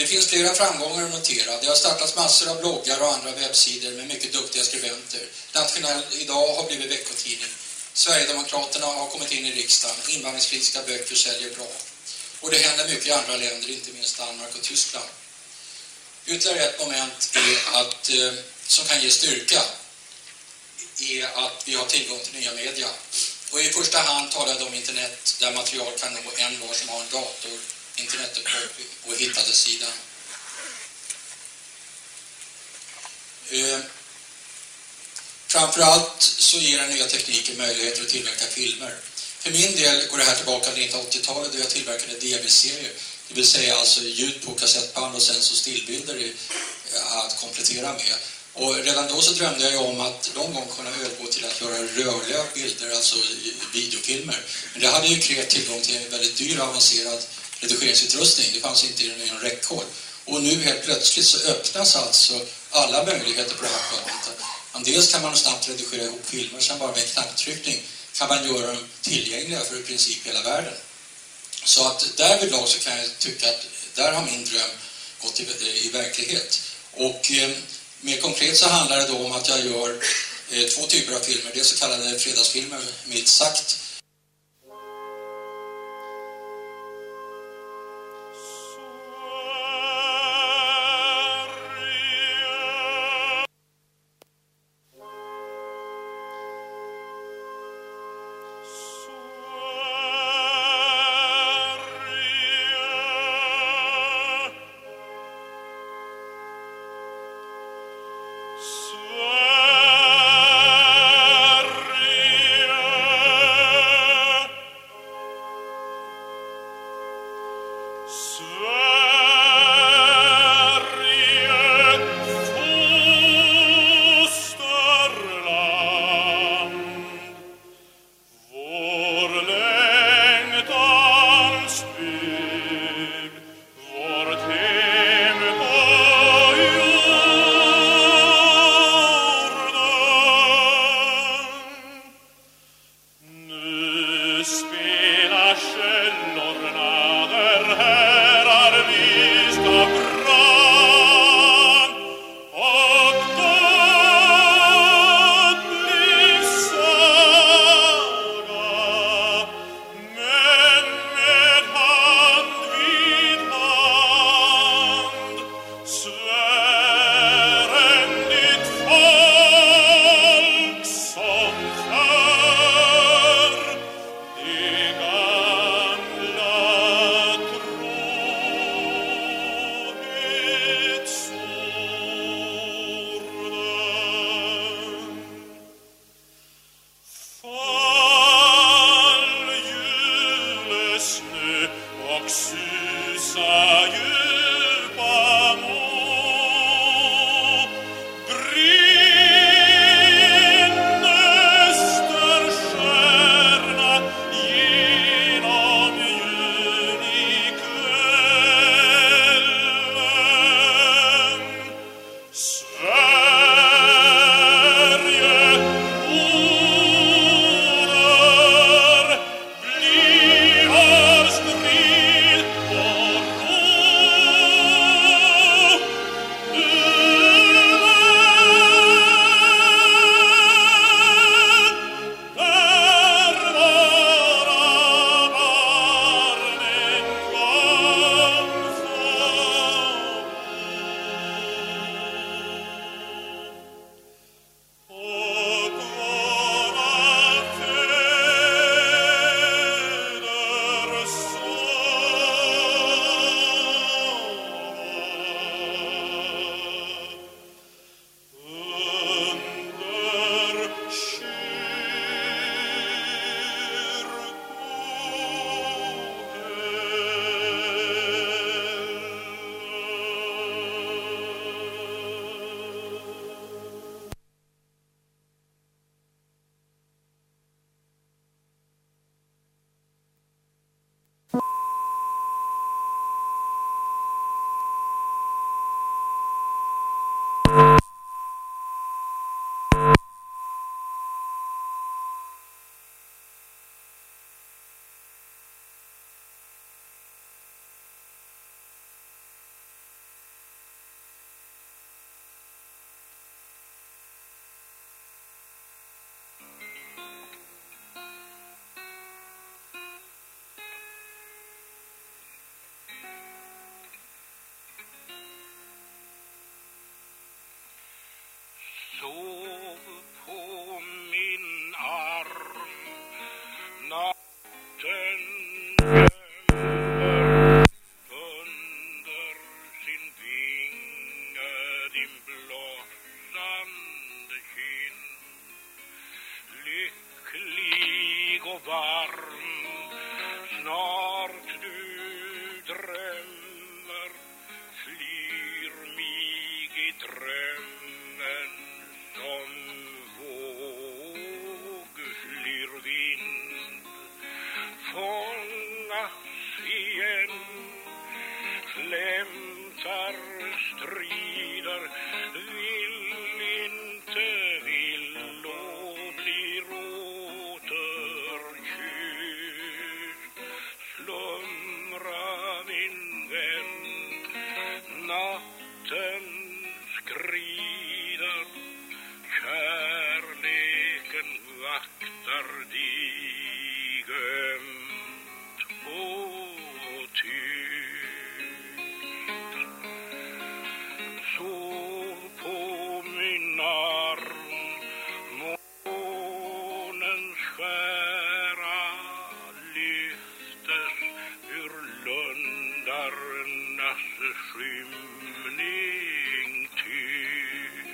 Det finns flera framgångar att notera. Det har startats massor av bloggar och andra webbsidor med mycket duktiga skribenter. Nationell idag har blivit veckotidning. Sverigedemokraterna har kommit in i riksdagen. Invandringskritiska böcker säljer bra. Och det händer mycket i andra länder, inte minst Danmark och Tyskland. Ytterligare ett moment är att, eh, som kan ge styrka är att vi har tillgång till nya media. Och i första hand talar jag om internet där material kan nå en var som har en dator, internetuppkoppling och hittade sidan. Eh, framförallt så ger den nya tekniken möjligheter att tillverka filmer. För min del går det här tillbaka till 1980-talet då jag tillverkade DV-serier. Det vill säga alltså ljud på kassettband och sen så stillbilder eh, att komplettera med. Och redan då så drömde jag ju om att någon gång kunna övergå till att göra rörliga bilder, alltså videofilmer. Men det hade ju krävt tillgång till en väldigt dyr och avancerad redigeringsutrustning. Det fanns inte inom räckhåll. Och nu helt plötsligt så öppnas alltså alla möjligheter på det här planet. Dels kan man snabbt redigera ihop filmer, sen bara med en knapptryckning kan man göra dem tillgängliga för i princip hela världen. Så att därvidlag så kan jag tycka att där har min dröm gått i, i verklighet. Och eh, mer konkret så handlar det då om att jag gör eh, två typer av filmer. Det är så kallade fredagsfilmer, mitt sagt. stjärnas skymning till.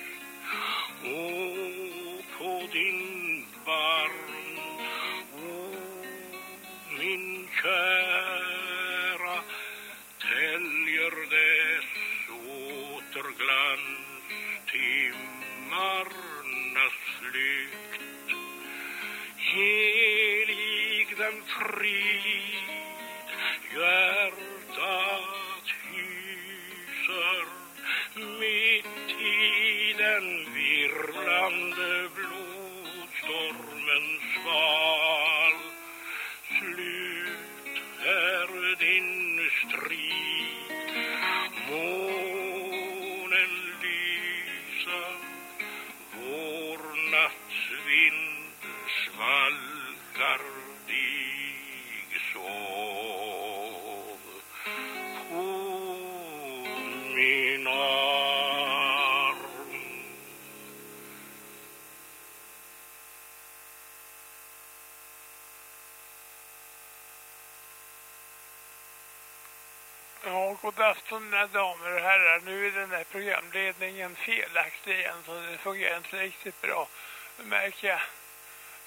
Riktigt bra. Det märker jag.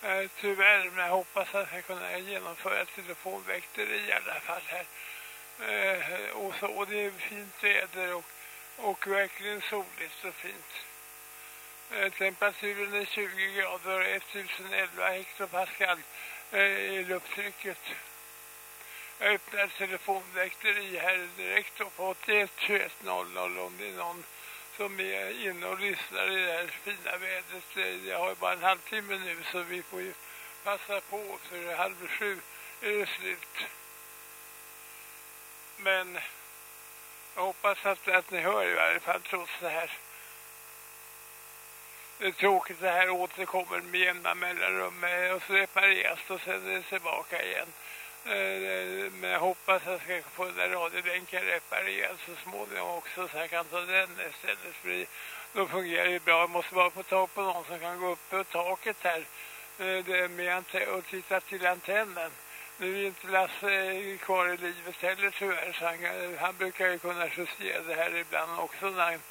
Eh, tyvärr, men jag hoppas att jag ska kunna genomföra telefonväkteri i alla fall här. Eh, och så, och det är fint väder och, och verkligen soligt och fint. Eh, temperaturen är 20 grader och 1011 hektopascal eh, i lufttrycket. Jag öppnar telefonväkteri här direkt då på 81 21 00 om det är någon som är inne och lyssnar i det här fina vädret. Jag har ju bara en halvtimme nu så vi får ju passa på för halv sju är det slut. Men jag hoppas att, att ni hör i varje fall trots det här. Det är tråkigt det här återkommer med jämna mellanrum eh, och så repareras och sen är det tillbaka igen. Eh, eh, men jag hoppas att jag ska få den där radiolänken reparerad så småningom också så jag kan ta den istället för det- då fungerar ju bra. Jag måste bara få tag på någon som kan gå upp på taket här eh, med och titta till antennen. Nu är inte Lasse kvar i livet heller tyvärr så han, han brukar ju kunna justera det här ibland också när han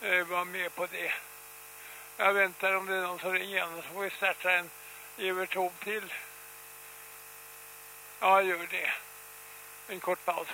eh, var med på det. Jag väntar om det är någon som ringer annars får vi starta en Everton till. Ja, gör det. En kort paus.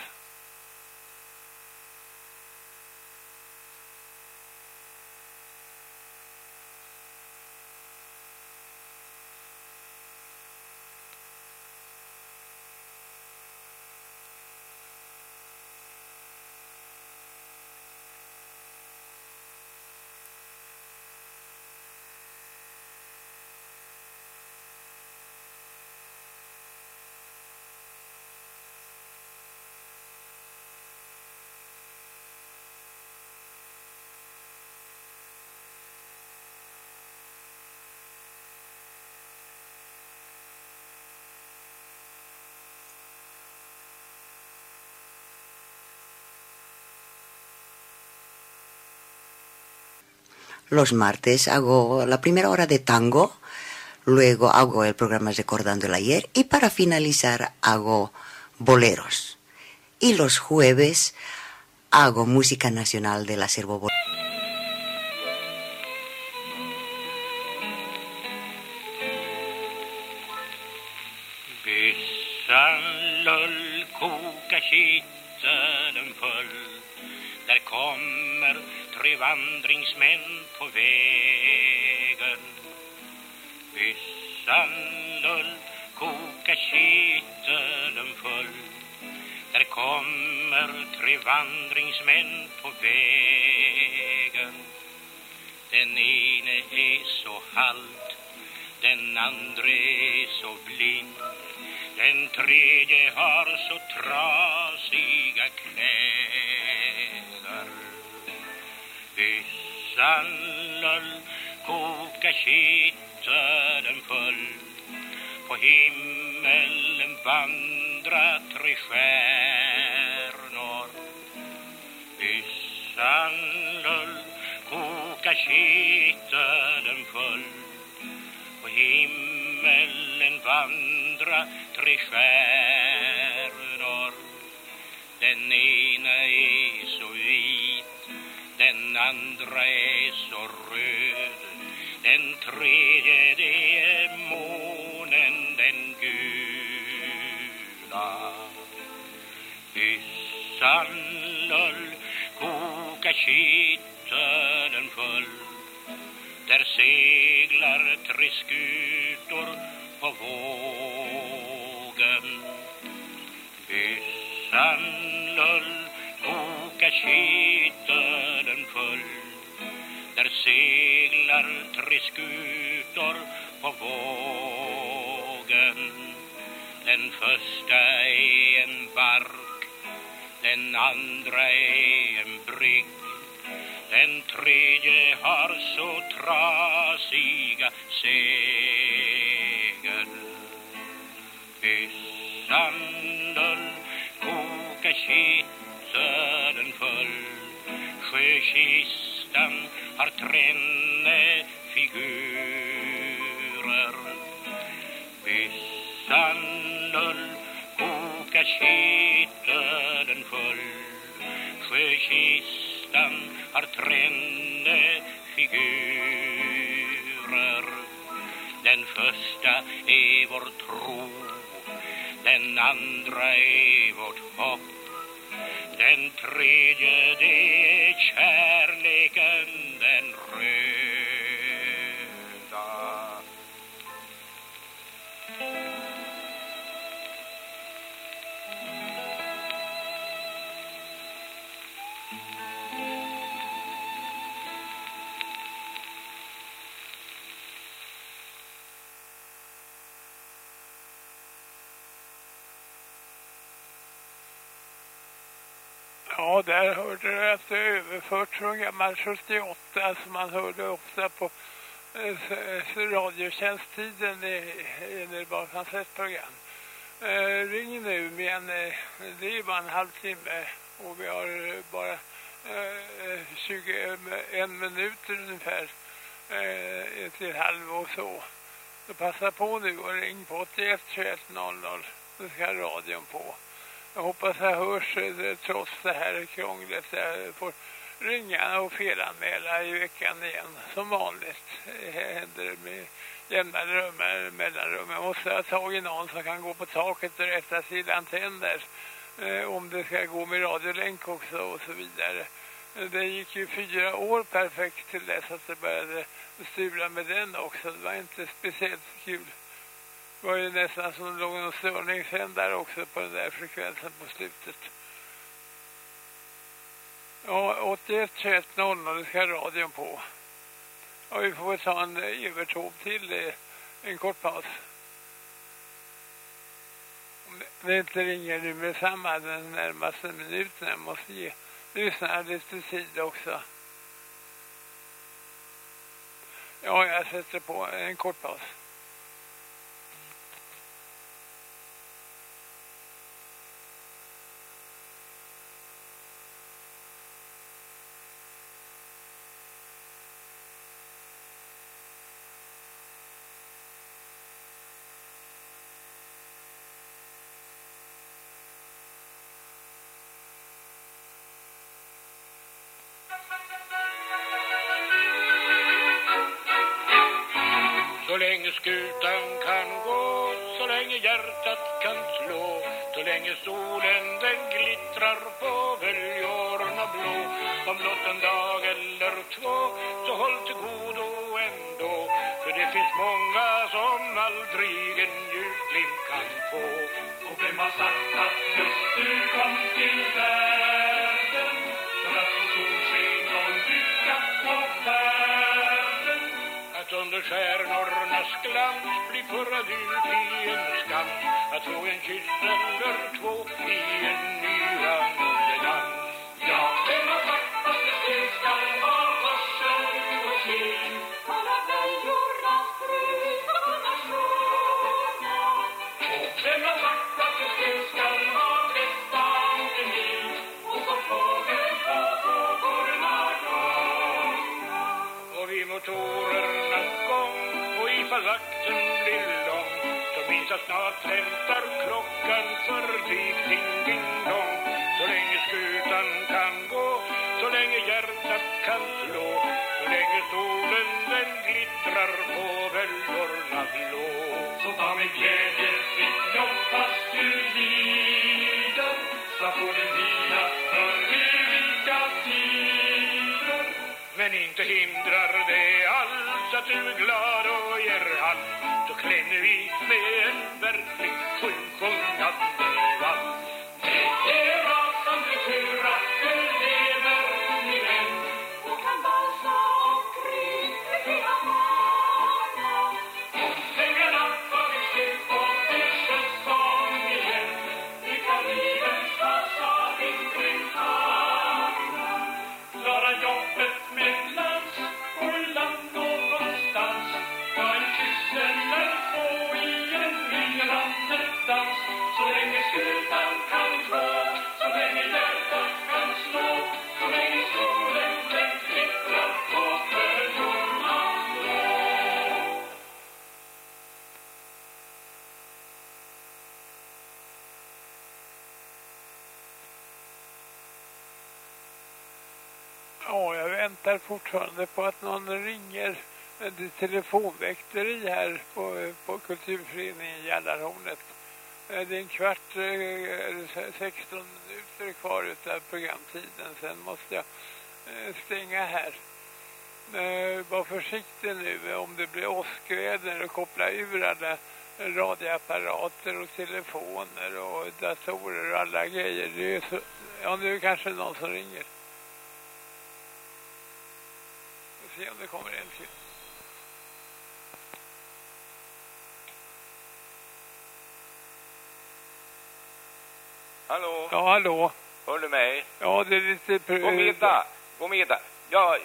Los martes hago la primera hora de tango, luego hago el programa Recordando el Ayer y para finalizar hago boleros. Y los jueves hago música nacional del acervo bolero. Vandringsmän på vägen Den ene är så halt, den andra är så blind. Den tredje har så trasiga kläder. Byssan lull, koka kitteln full. På himmelen vandra tre stjärnor. Byssan lull, koka kitteln full. På himmelen vandra tre stjärnor. Den ena är så vit, den andra är så röd. Den tredje det är månen, den gula. Yssan lull, kitteln full. Där seglar tre skutor på vågen. Byssan lull, koka kitteln full. Där seglar tre skutor på vågen. Den första är en bark, den andra är en brygg. Den tredje har så trasiga segel. Byssan lull, koka kitteln full. Sjökistan har tränne figurer. Byssan lull, koka kitteln full. Sjökistan har trände figurer. Den första är vår tro, den andra är vårt hopp. Den tredje det är kärleken, den röda. Ja, där hörde du att det överfört från gammal 78 som man hörde ofta på eh, radiotjänsttiden i, i när det bara fanns ett program. Eh, ring nu, men eh, det är bara en halvtimme och vi har eh, bara eh, 21 eh, minuter ungefär eh, till halv och så. Så passa på nu och ring på 81 21 00. Då ska radion på. Jag hoppas jag hörs eh, trots det här krånglet. Jag får ringa och felanmäla i veckan igen. Som vanligt eh, Det händer med jämna rum, mellanrum. Jag måste ha tag i någon som kan gå på taket och rätta till antenner. Eh, om det ska gå med radiolänk också och så vidare. Det gick ju fyra år perfekt till dess att det började stula med den också. Det var inte speciellt kul. Det var ju nästan som det låg någon störningssändare också på den där frekvensen på slutet. Ja, 81 21 00 ska radion på. Ja, vi får väl ta en eh, övertåg till eh, en kort paus. Om det inte ringer nu med samma den närmaste minuten. Jag måste ge lyssnarna lite tid också. Ja, jag sätter på en kort paus. Länge skutan kan gå, så länge hjärtat kan slå Så länge solen den glittrar på väljorna blå. Om blott en dag eller två, så håll till godo ändå För det finns många som aldrig en ljusglimt kan få. Och vem har sagt att just du kom till världen? Under stjärnornas glans Bli förrad ut i en skans att få en kyss eller två i en ny dans. Och vakten blir lång. Så minns jag snart hämtar klockan förbi ding ding dong så länge skutan kan gå så länge hjärtat kan slå. Så länge solen den glittrar på vällorna blå så ta med glädje ditt jobb fast du lider. Så får du vila för eviga tider. Men inte hindrar det alls att du är glad och ger hand. Då klämmer vi med en verklig sjusjungande Ja, jag väntar fortfarande på att någon ringer det telefonväkteri här på, på kulturföreningen Gällarhornet. Eh, det är en kvart, eh, 16 minuter kvar utav programtiden. Sen måste jag eh, stänga här. Var försiktig nu om det blir åskväder och koppla ur alla radioapparater och telefoner och datorer och alla grejer. Det är så, ja, nu är det kanske någon som ringer. Vi se om det kommer en till. Hallå? Ja, hallå. Hör du mig? Ja, det är lite... God middag! God middag! Ja,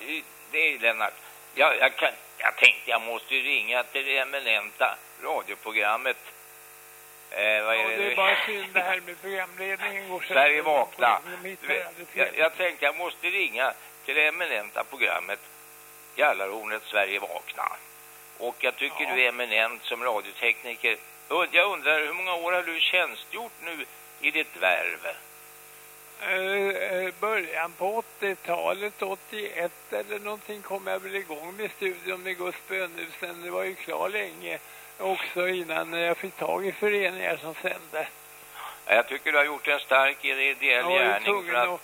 det är Lennart. Ja, jag, kan, jag tänkte jag måste ringa till det eminenta radioprogrammet. Eh, vad är Ja, det det är bara synd det här med programledningen går så- Sverige vakna. Jag, jag tänkte jag måste ringa till det eminenta programmet Jallarhornet Sverige vakna. Och jag tycker Ja. du är eminent som radiotekniker. Jag undrar hur många år har du tjänstgjort nu i ditt värv? Eh, början på 80-talet, 81 eller någonting kom jag väl igång med studion med Gus Bönhusen. Det var ju klar länge också innan jag fick tag i föreningar som sände. Ja, Jag tycker du har gjort en stark ideell ju gärning för att...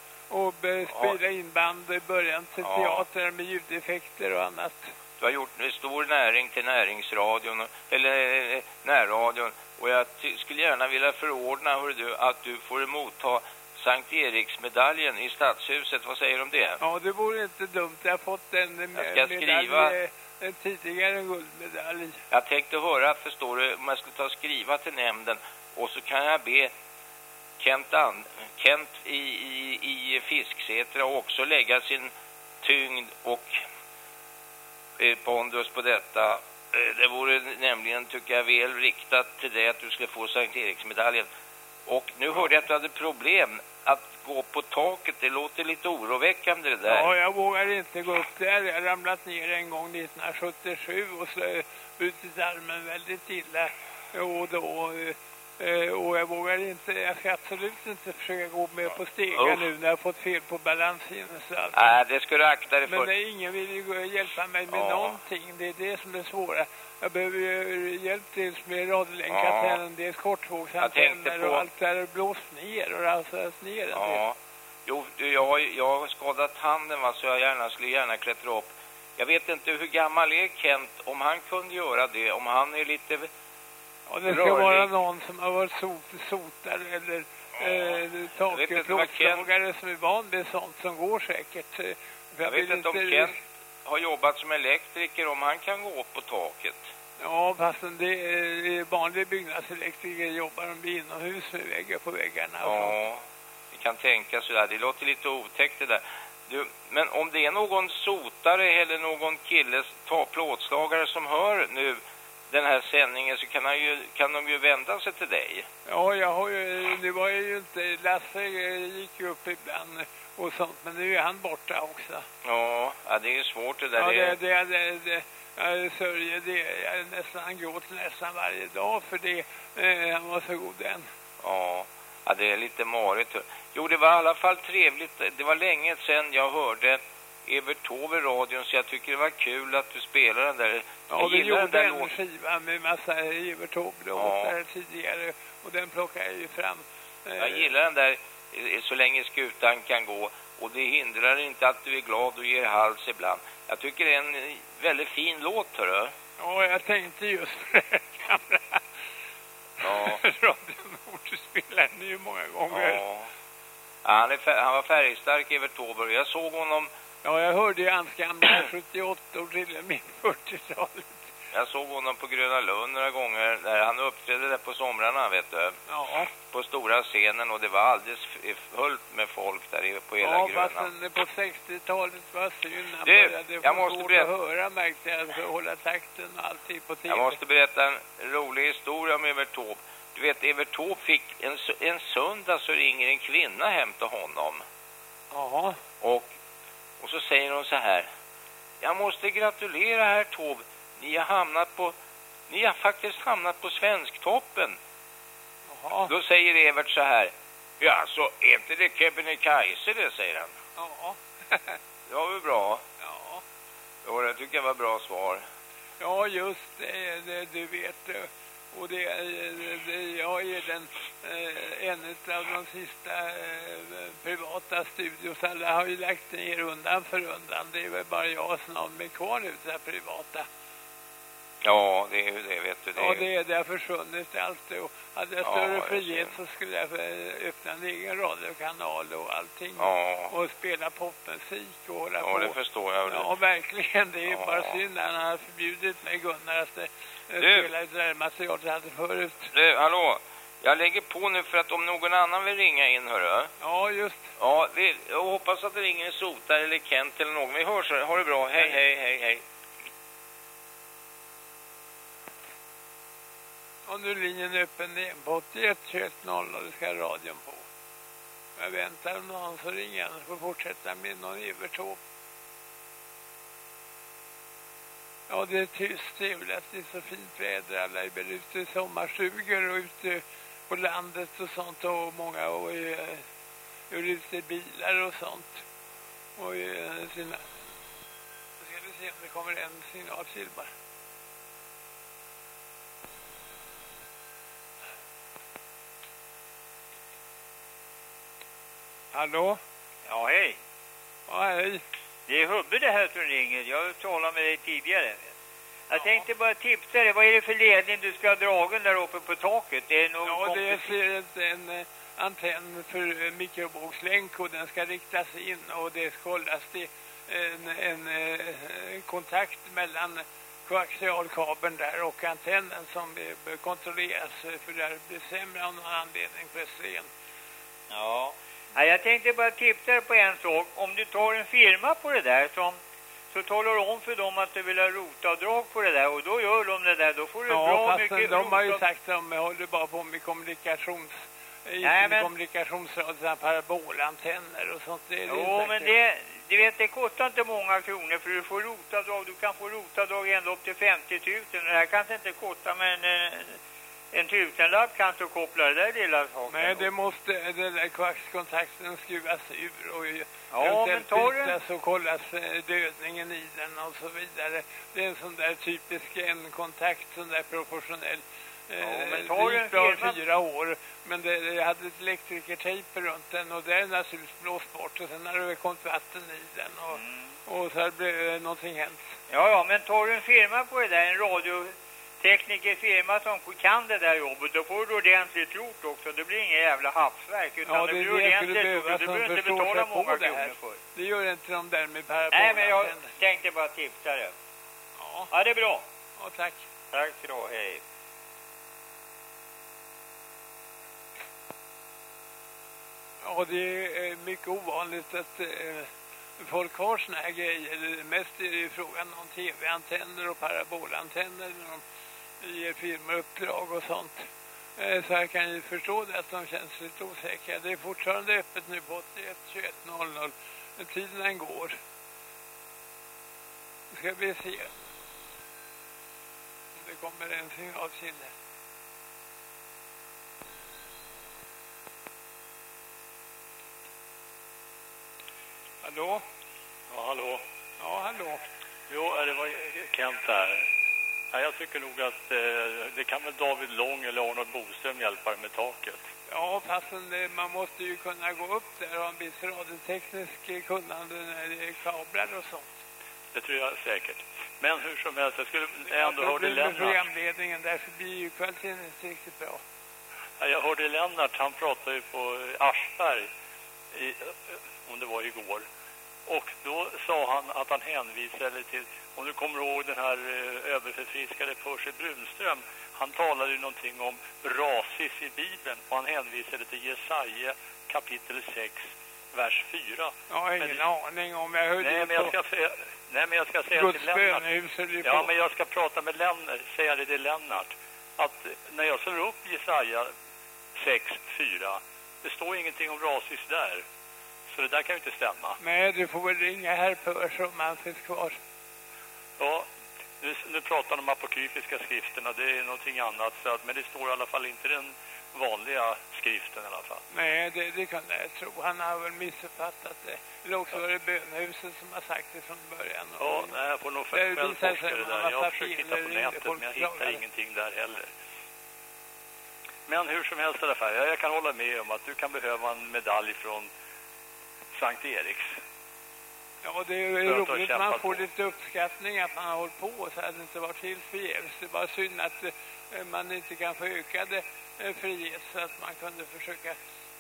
be- spela in band i början till Ja. teater med ljudeffekter och annat. Du har gjort en stor näring till näringsradion, och- eller eh, närradion. Och jag skulle gärna vilja förordna hör du, att du får motta Sankt Eriksmedaljen i Stadshuset. Vad säger du om det? Ja, det vore inte dumt. Jag har fått en Jag ska skriva- eh, en tidigare guldmedalj. Jag tänkte höra, förstår du, om jag skulle ta och skriva till nämnden och så kan jag be Kent, An Kent i, i, i Fisksätra också lägga sin tyngd och eh, pondus på detta. Eh, det vore nämligen, tycker jag, väl riktat till dig att du skulle få Sankt Eriksmedaljen. Och nu hörde jag att du hade problem att gå på taket. Det låter lite oroväckande det där. Ja, jag vågar inte gå upp där. Jag har ramlat ner en gång 1977 och så brutit armen väldigt illa. Och då eh, Och jag vågar inte, jag ska absolut inte försöka gå med på stegar nu när jag fått fel på allt. Nej, det ska du akta dig Men för. är ingen vill ju hjälpa mig med Ja. någonting. Det är det som är svåra. Jag behöver ju hjälp dels med Ja. radiolänkantennen, dels kortvågsantenner på- och allt där är blåst ner och rasat ner. Ja. Jo, jag, har, jag har skadat handen va, så jag gärna skulle gärna klättra upp. Jag vet inte hur gammal är Kent, om han kunde göra det, om han är lite Och det ska rörlig. vara någon som har varit sot, sotare eller eh, vet inte vad takplåtslagare som är van vid sånt som går säkert. Eh, för Jag vet inte om Kent, har jobbat som elektriker om han kan gå upp på taket. Ja, fast det är vanlig byggnadselektriker jobbar de inomhus med väggar på väggarna. Ja, vi kan tänka sådär. Det låter lite otäckt det där. Du, men om det är någon sotare eller någon kille, ta, plåtslagare som hör nu den här sändningen så kan, han ju, kan de ju vända sig till dig. Ja, jag har ju, det var ju inte, Lasse gick ju upp ibland och sånt, men nu är han borta också. Ja, ja det är ju svårt det där. Ja, det, det, det, det, jag sörjer det, jag nästan, gråter nästan varje dag för det, eh, han var så god än. Ja, ja, det är lite marigt. Jo, det var i alla fall trevligt. Det var länge sedan jag hörde Evert Taube radion så jag tycker det var kul att du spelar den där. Ja, jag vi den gjorde där en skiva med massa Evert Taube-låtar Ja. tidigare och den plockade jag ju fram. Eh, Jag gillar den där eh, så länge skutan kan gå och det hindrar inte att du är glad och ger hals ibland. Jag tycker det är en eh, väldigt fin låt, hörru. Ja, jag tänkte just på det här gamla Ja. radion Nord spelade ni ju många gånger. Ja. Han, är han var färgstark, Evert Taube. Jag såg honom Ja, jag hörde ju hans gamla 78 år till och med 40-talet. Jag såg honom på Gröna Lund några gånger. Där han uppträdde där på somrarna, vet du. Ja. På stora scenen och det var alldeles fullt med folk där på hela Ja, Gröna. sen på 60-talet var synd. Han Du, började jag måste berätta- att höra märkte jag för hålla takten och allting på tv. Jag måste berätta en rolig historia om Evert Taube. Du vet, Evert Taube fick en, en söndag så ringer en kvinna hem till honom. Ja. Och, och så säger hon så här. Jag måste gratulera herr Taube. Ni har hamnat på... Ni har faktiskt hamnat på Svensktoppen. Jaha. Då säger Evert så här. Ja, så är inte det Kebnekaise det, säger han. Ja. Det var väl bra? Ja. Jo, det tycker jag var bra svar. Ja, just det, det du vet. Och det, det jag är den, eh, en av de sista eh, privata studios. Alla har ju lagt ner undan för undan. Det är väl bara jag som har mig kvar nu, så här privata. Ja, det är ju det, vet du. Det är Ja, ju- det, det har försvunnit allt. Och hade jag Ja, större det är frihet så skulle jag öppna en egen radiokanal och allting. Ja. Och spela popmusik och hålla Ja, på. det förstår jag. Ja, verkligen. Det är Ja. bara synd att han har förbjudit mig, Gunnar, att eh, spela det där materialet jag hade förut. Du, hallå? Jag lägger på nu för att om någon annan vill ringa in, hörru. Ja, just. Ja, vi, jag hoppas att det ringer en sotare eller Kent eller någon. Vi hörs, ha det bra. Hej, hej, hej, hej. Och nu är linjen öppen igen på 81 21 0 och det ska radion på. Jag väntar om någon så ringer annars får fortsätta med någon Evertåp. Ja, det är tyst trevligt. Det är så fint väder. Alla är väl ute i sommarstugor och ute på landet och sånt. Och många och, eh, är, ute i bilar och sånt. Och eh, sina... Nu ska vi se om det kommer en signal till bara. Hallå? Ja, hej. Ja, hej. Det är Hubbe det här som ringer. Jag talade med dig tidigare. Jag tänkte bara tipsa dig. Vad är det för ledning du ska ha dragen där uppe på taket? Det är någon Ja, det är en eh, antenn för eh, mikrovågslänk och den ska riktas in och det ska hållas till en, en eh, kontakt mellan koaxialkabeln där och antennen som bör kontrolleras för det blir sämre av någon anledning plötsligen. Ja. Ja. Jag tänkte bara tipsa dig på en sak. Om du tar en firma på det där som så talar du om för dem att du vill ha rotavdrag på det där och då gör de det där. Då får du Ja, bra mycket de har ju sagt att de håller bara på med kommunikations... Nej, men- kommunikationsradio, parabolantenner och sånt. Det är Jo, säkert. men det, du vet, det kostar inte många kronor för du får rotavdrag. Du kan få rotavdrag ända upp till 50 000. Det här kanske inte kosta men en, en tusenlapp kanske att koppla det där lilla saken. Nej, det måste, den där koaxkontakten skruvas ur och Ja, men tar du- bytas och kollas eh, dödningen i den och så vidare. Det är en sån där typisk en kontakt, sån där professionell. Eh, men tar du det gick bra firma- fyra år, men det, jag hade ett elektrikertejp runt den och det är naturligtvis blåst bort och sen har det kommit vatten i den och, Mm. och så har det blivit någonting hänt. Ja, ja, men tar du en firma på det där, en teknikerfirma som kan det där jobbet, då får du ordentligt gjort också. Det blir inga jävla hafsverk, utan Ja, det det blir ordentligt gjort. Du behöver inte betala många det här. kronor för. Det gör inte de där med Nej, men jag tänkte bara tipsa dig. Ja. Ja, det är bra. Ja, tack. Tack du ha, hej. Ja, det är mycket ovanligt att eh, folk har såna här grejer. Mest är det ju frågan om tv-antenner och parabolantenner när de ger firmor uppdrag och sånt. Eh, så jag kan ju förstå det att de känns lite osäkra. Det är fortfarande öppet nu på 81 21 00. Men tiden den går. Nu ska vi se. Det kommer en signal till. Hallå? Ja, hallå. Ja, hallå. Jo, det var Kent här. Ja, jag tycker nog att eh, det kan väl David Lång eller Arnold Boström hjälpa med taket. Ja, fast man måste ju kunna gå upp där och ha en viss radioteknisk kunnande när det är kablar och sånt. Det tror jag säkert. Men hur som helst, jag skulle Jag ändå hörde Lennart. programledningen, därför blir ju kvaliteten inte riktigt bra. Ja, jag hörde Lennart, han pratade ju på Aschberg, i, om det var igår. Och då sa han att han hänvisade till, om du kommer ihåg den här eh, överförfriskade Percy Brunström, han talade ju någonting om rasis i Bibeln och han hänvisade till Jesaja kapitel 6, vers 4. Jag har ingen aning om jag hörde Nej, men jag ska säga, nej, men jag ska säga Guds till Lennart. Ja, men jag ska prata med Lennart, säga det till Lennart. Att när jag slår upp Jesaja 6, 4, det står ingenting om rasis där. Så det där kan ju inte stämma. Nej, du får väl ringa herr Pörs om han finns kvar. Ja, nu, nu pratar de om apokryfiska skrifterna, det är någonting annat. Så att, men det står i alla fall inte den vanliga skriften i alla fall. Nej, det, det kan jag tro. Han har väl missuppfattat det. Eller också var det bönhuset som har sagt det från början. Ja, nej, jag får nog Det själv forska det där. Jag har försökt hitta på nätet men jag hittar ingenting där heller. Men hur som helst i alla fall, ja, jag kan hålla med om att du kan behöva en medalj från Sankt Eriks. Ja, det är ju att roligt man kämpat får på. lite uppskattning att man har hållit på så att det inte varit helt förgäves. Det var synd att eh, man inte kan få ökade eh, frihet så att man kunde försöka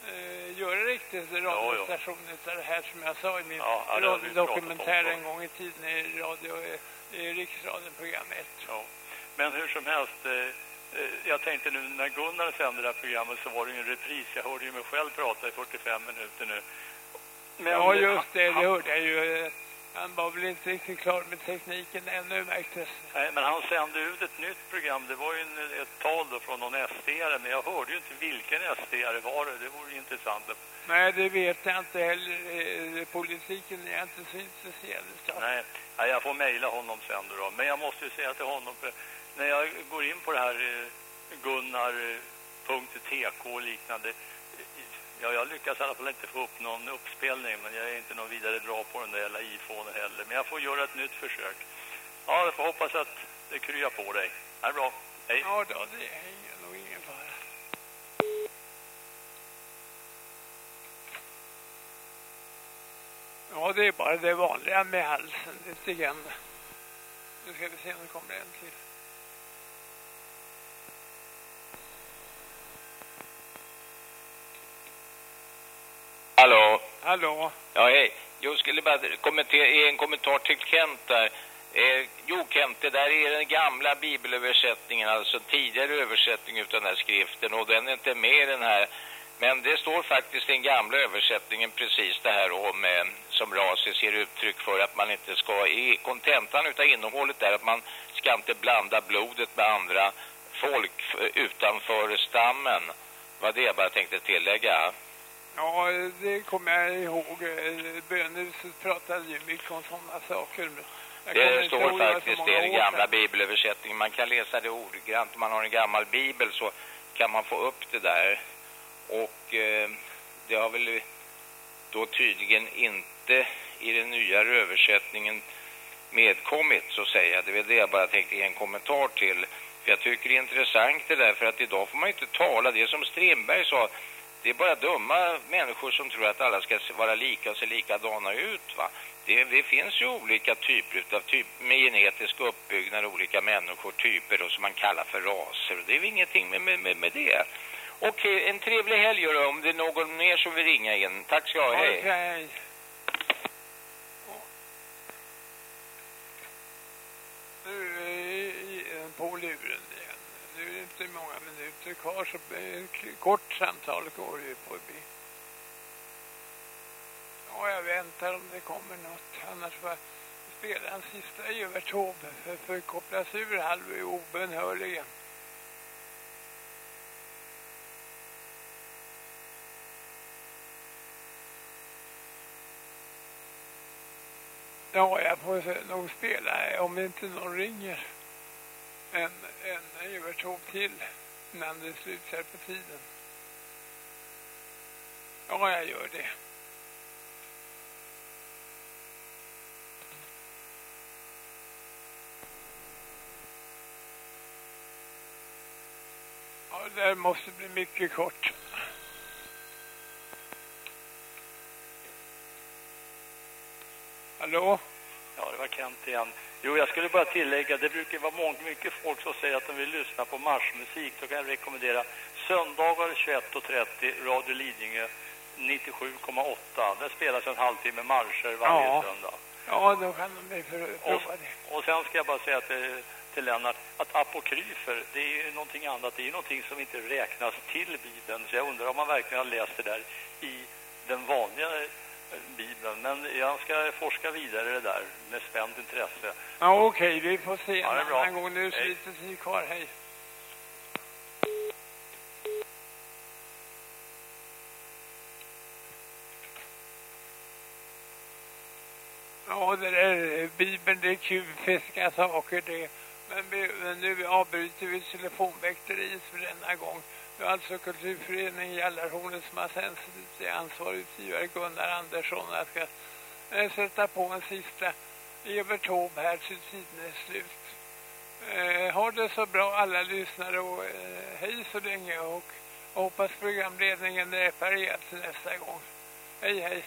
eh, göra riktigt radiostation utav det här som jag sa i min Ja, ja, förut. en gång i tiden i radio, eh, i Riksradion program 1. Ja. Men hur som helst, eh, jag tänkte nu när Gunnar sände det här programmet så var det ju en repris. Jag hörde ju mig själv prata i 45 minuter nu. Men, ja, just det, det han- hörde jag ju. eh, Han var väl inte riktigt klar med tekniken ännu märktes. Nej, men han sände ut ett nytt program. Det var ju en, ett tal då från någon SD-are, men jag hörde ju inte vilken SD-are var det. Det vore intressant. Nej, det vet jag inte heller. Eh, Politiken är jag inte så intresserad av. Nej, nej, jag får mejla honom sen då. Men jag måste ju säga till honom, när jag går in på det här eh, gunnar.tk och liknande, ja, jag lyckas i alla fall inte få upp någon uppspelning, men jag är inte någon vidare bra på den där jävla iPhone heller. Men jag får göra ett nytt försök. Ja, jag får hoppas att det kryar på dig. Det bra. Hej. Ja, då, det är nog ingen fara. Ja, det är bara det vanliga med halsen lite grann. Nu ska vi se om det kommer en till. Hallå? Ja, hej. Jag skulle bara kommentera, ge en kommentar till Kent där. Eh, jo, Kent, det där är den gamla bibelöversättningen, alltså tidigare översättning utav den här skriften och den är inte med i den här. Men det står faktiskt i den gamla översättningen precis det här om, eh, som Rasis ger uttryck för att man inte ska, i kontentan utav innehållet där, att man ska inte blanda blodet med andra folk eh, utanför stammen. Vad det jag bara tänkte tillägga. Ja, det kommer jag ihåg. Bönhuset pratade ju mycket om sådana saker. Det står det faktiskt i den gamla bibelöversättningen. Man kan läsa det ordagrant. Om man har en gammal bibel så kan man få upp det där. Och eh, det har väl då tydligen inte i den nyare översättningen medkommit så att säga. Det är det jag bara tänkte ge en kommentar till. För jag tycker det är intressant det där för att idag får man inte tala. Det som Strindberg sa. Det är bara dumma människor som tror att alla ska vara lika och se likadana ut va. Det, det finns ju olika typer av typ med genetisk uppbyggnad, olika människor, typer då, som man kallar för raser. Det är ingenting med, med, med det. Okej, en trevlig helg då, om det är någon mer som vill ringa in. Tack ska du ha, hej. Okej. Nu är på luren igen. Nu är det inte många minuter kvar så kort samtal går ju på bi. Ja, jag väntar om det kommer något. Annars får jag spela en sista övertåg för, för kopplas ur halv obenhörligen. Ja, jag får nog spela om inte någon ringer. En, en övertåg till innan det slutar på tiden. Ja, jag gör det. Ja, det där måste bli mycket kort. Hallå? Ja, det var Kent igen. Jo, jag skulle bara tillägga, det brukar vara många, mycket folk som säger att de vill lyssna på marschmusik. Då kan jag rekommendera söndagar 21.30, Radio Lidingö 97,8. Där spelas en halvtimme marscher varje Ja. söndag. Ja, då kan de prova det. och sen ska jag bara säga till, till Lennart att apokryfer, det är ju någonting annat. Det är ju någonting som inte räknas till Bibeln. Så jag undrar om man verkligen har läst det där i den vanliga Bibeln. Men jag ska forska vidare det där med spänt intresse. Ja, okej, vi får se Ja, det är en annan gång. Nu är det lite tid kvar. Hej. Ja, det där eh, Bibeln, det är tjuvfiska saker det. Men, vi, men nu avbryter vi telefonväkteriet för denna gång. Det var alltså Kulturföreningen Jallarhornet som har sänt till ansvarig utgivare Gunnar Andersson. Jag ska eh, sätta på en sista Evert Taube här till tiden är slut. Eh, ha det så bra alla lyssnare och eh, hej så länge och hoppas programledningen är reparerad till nästa gång. Hej hej.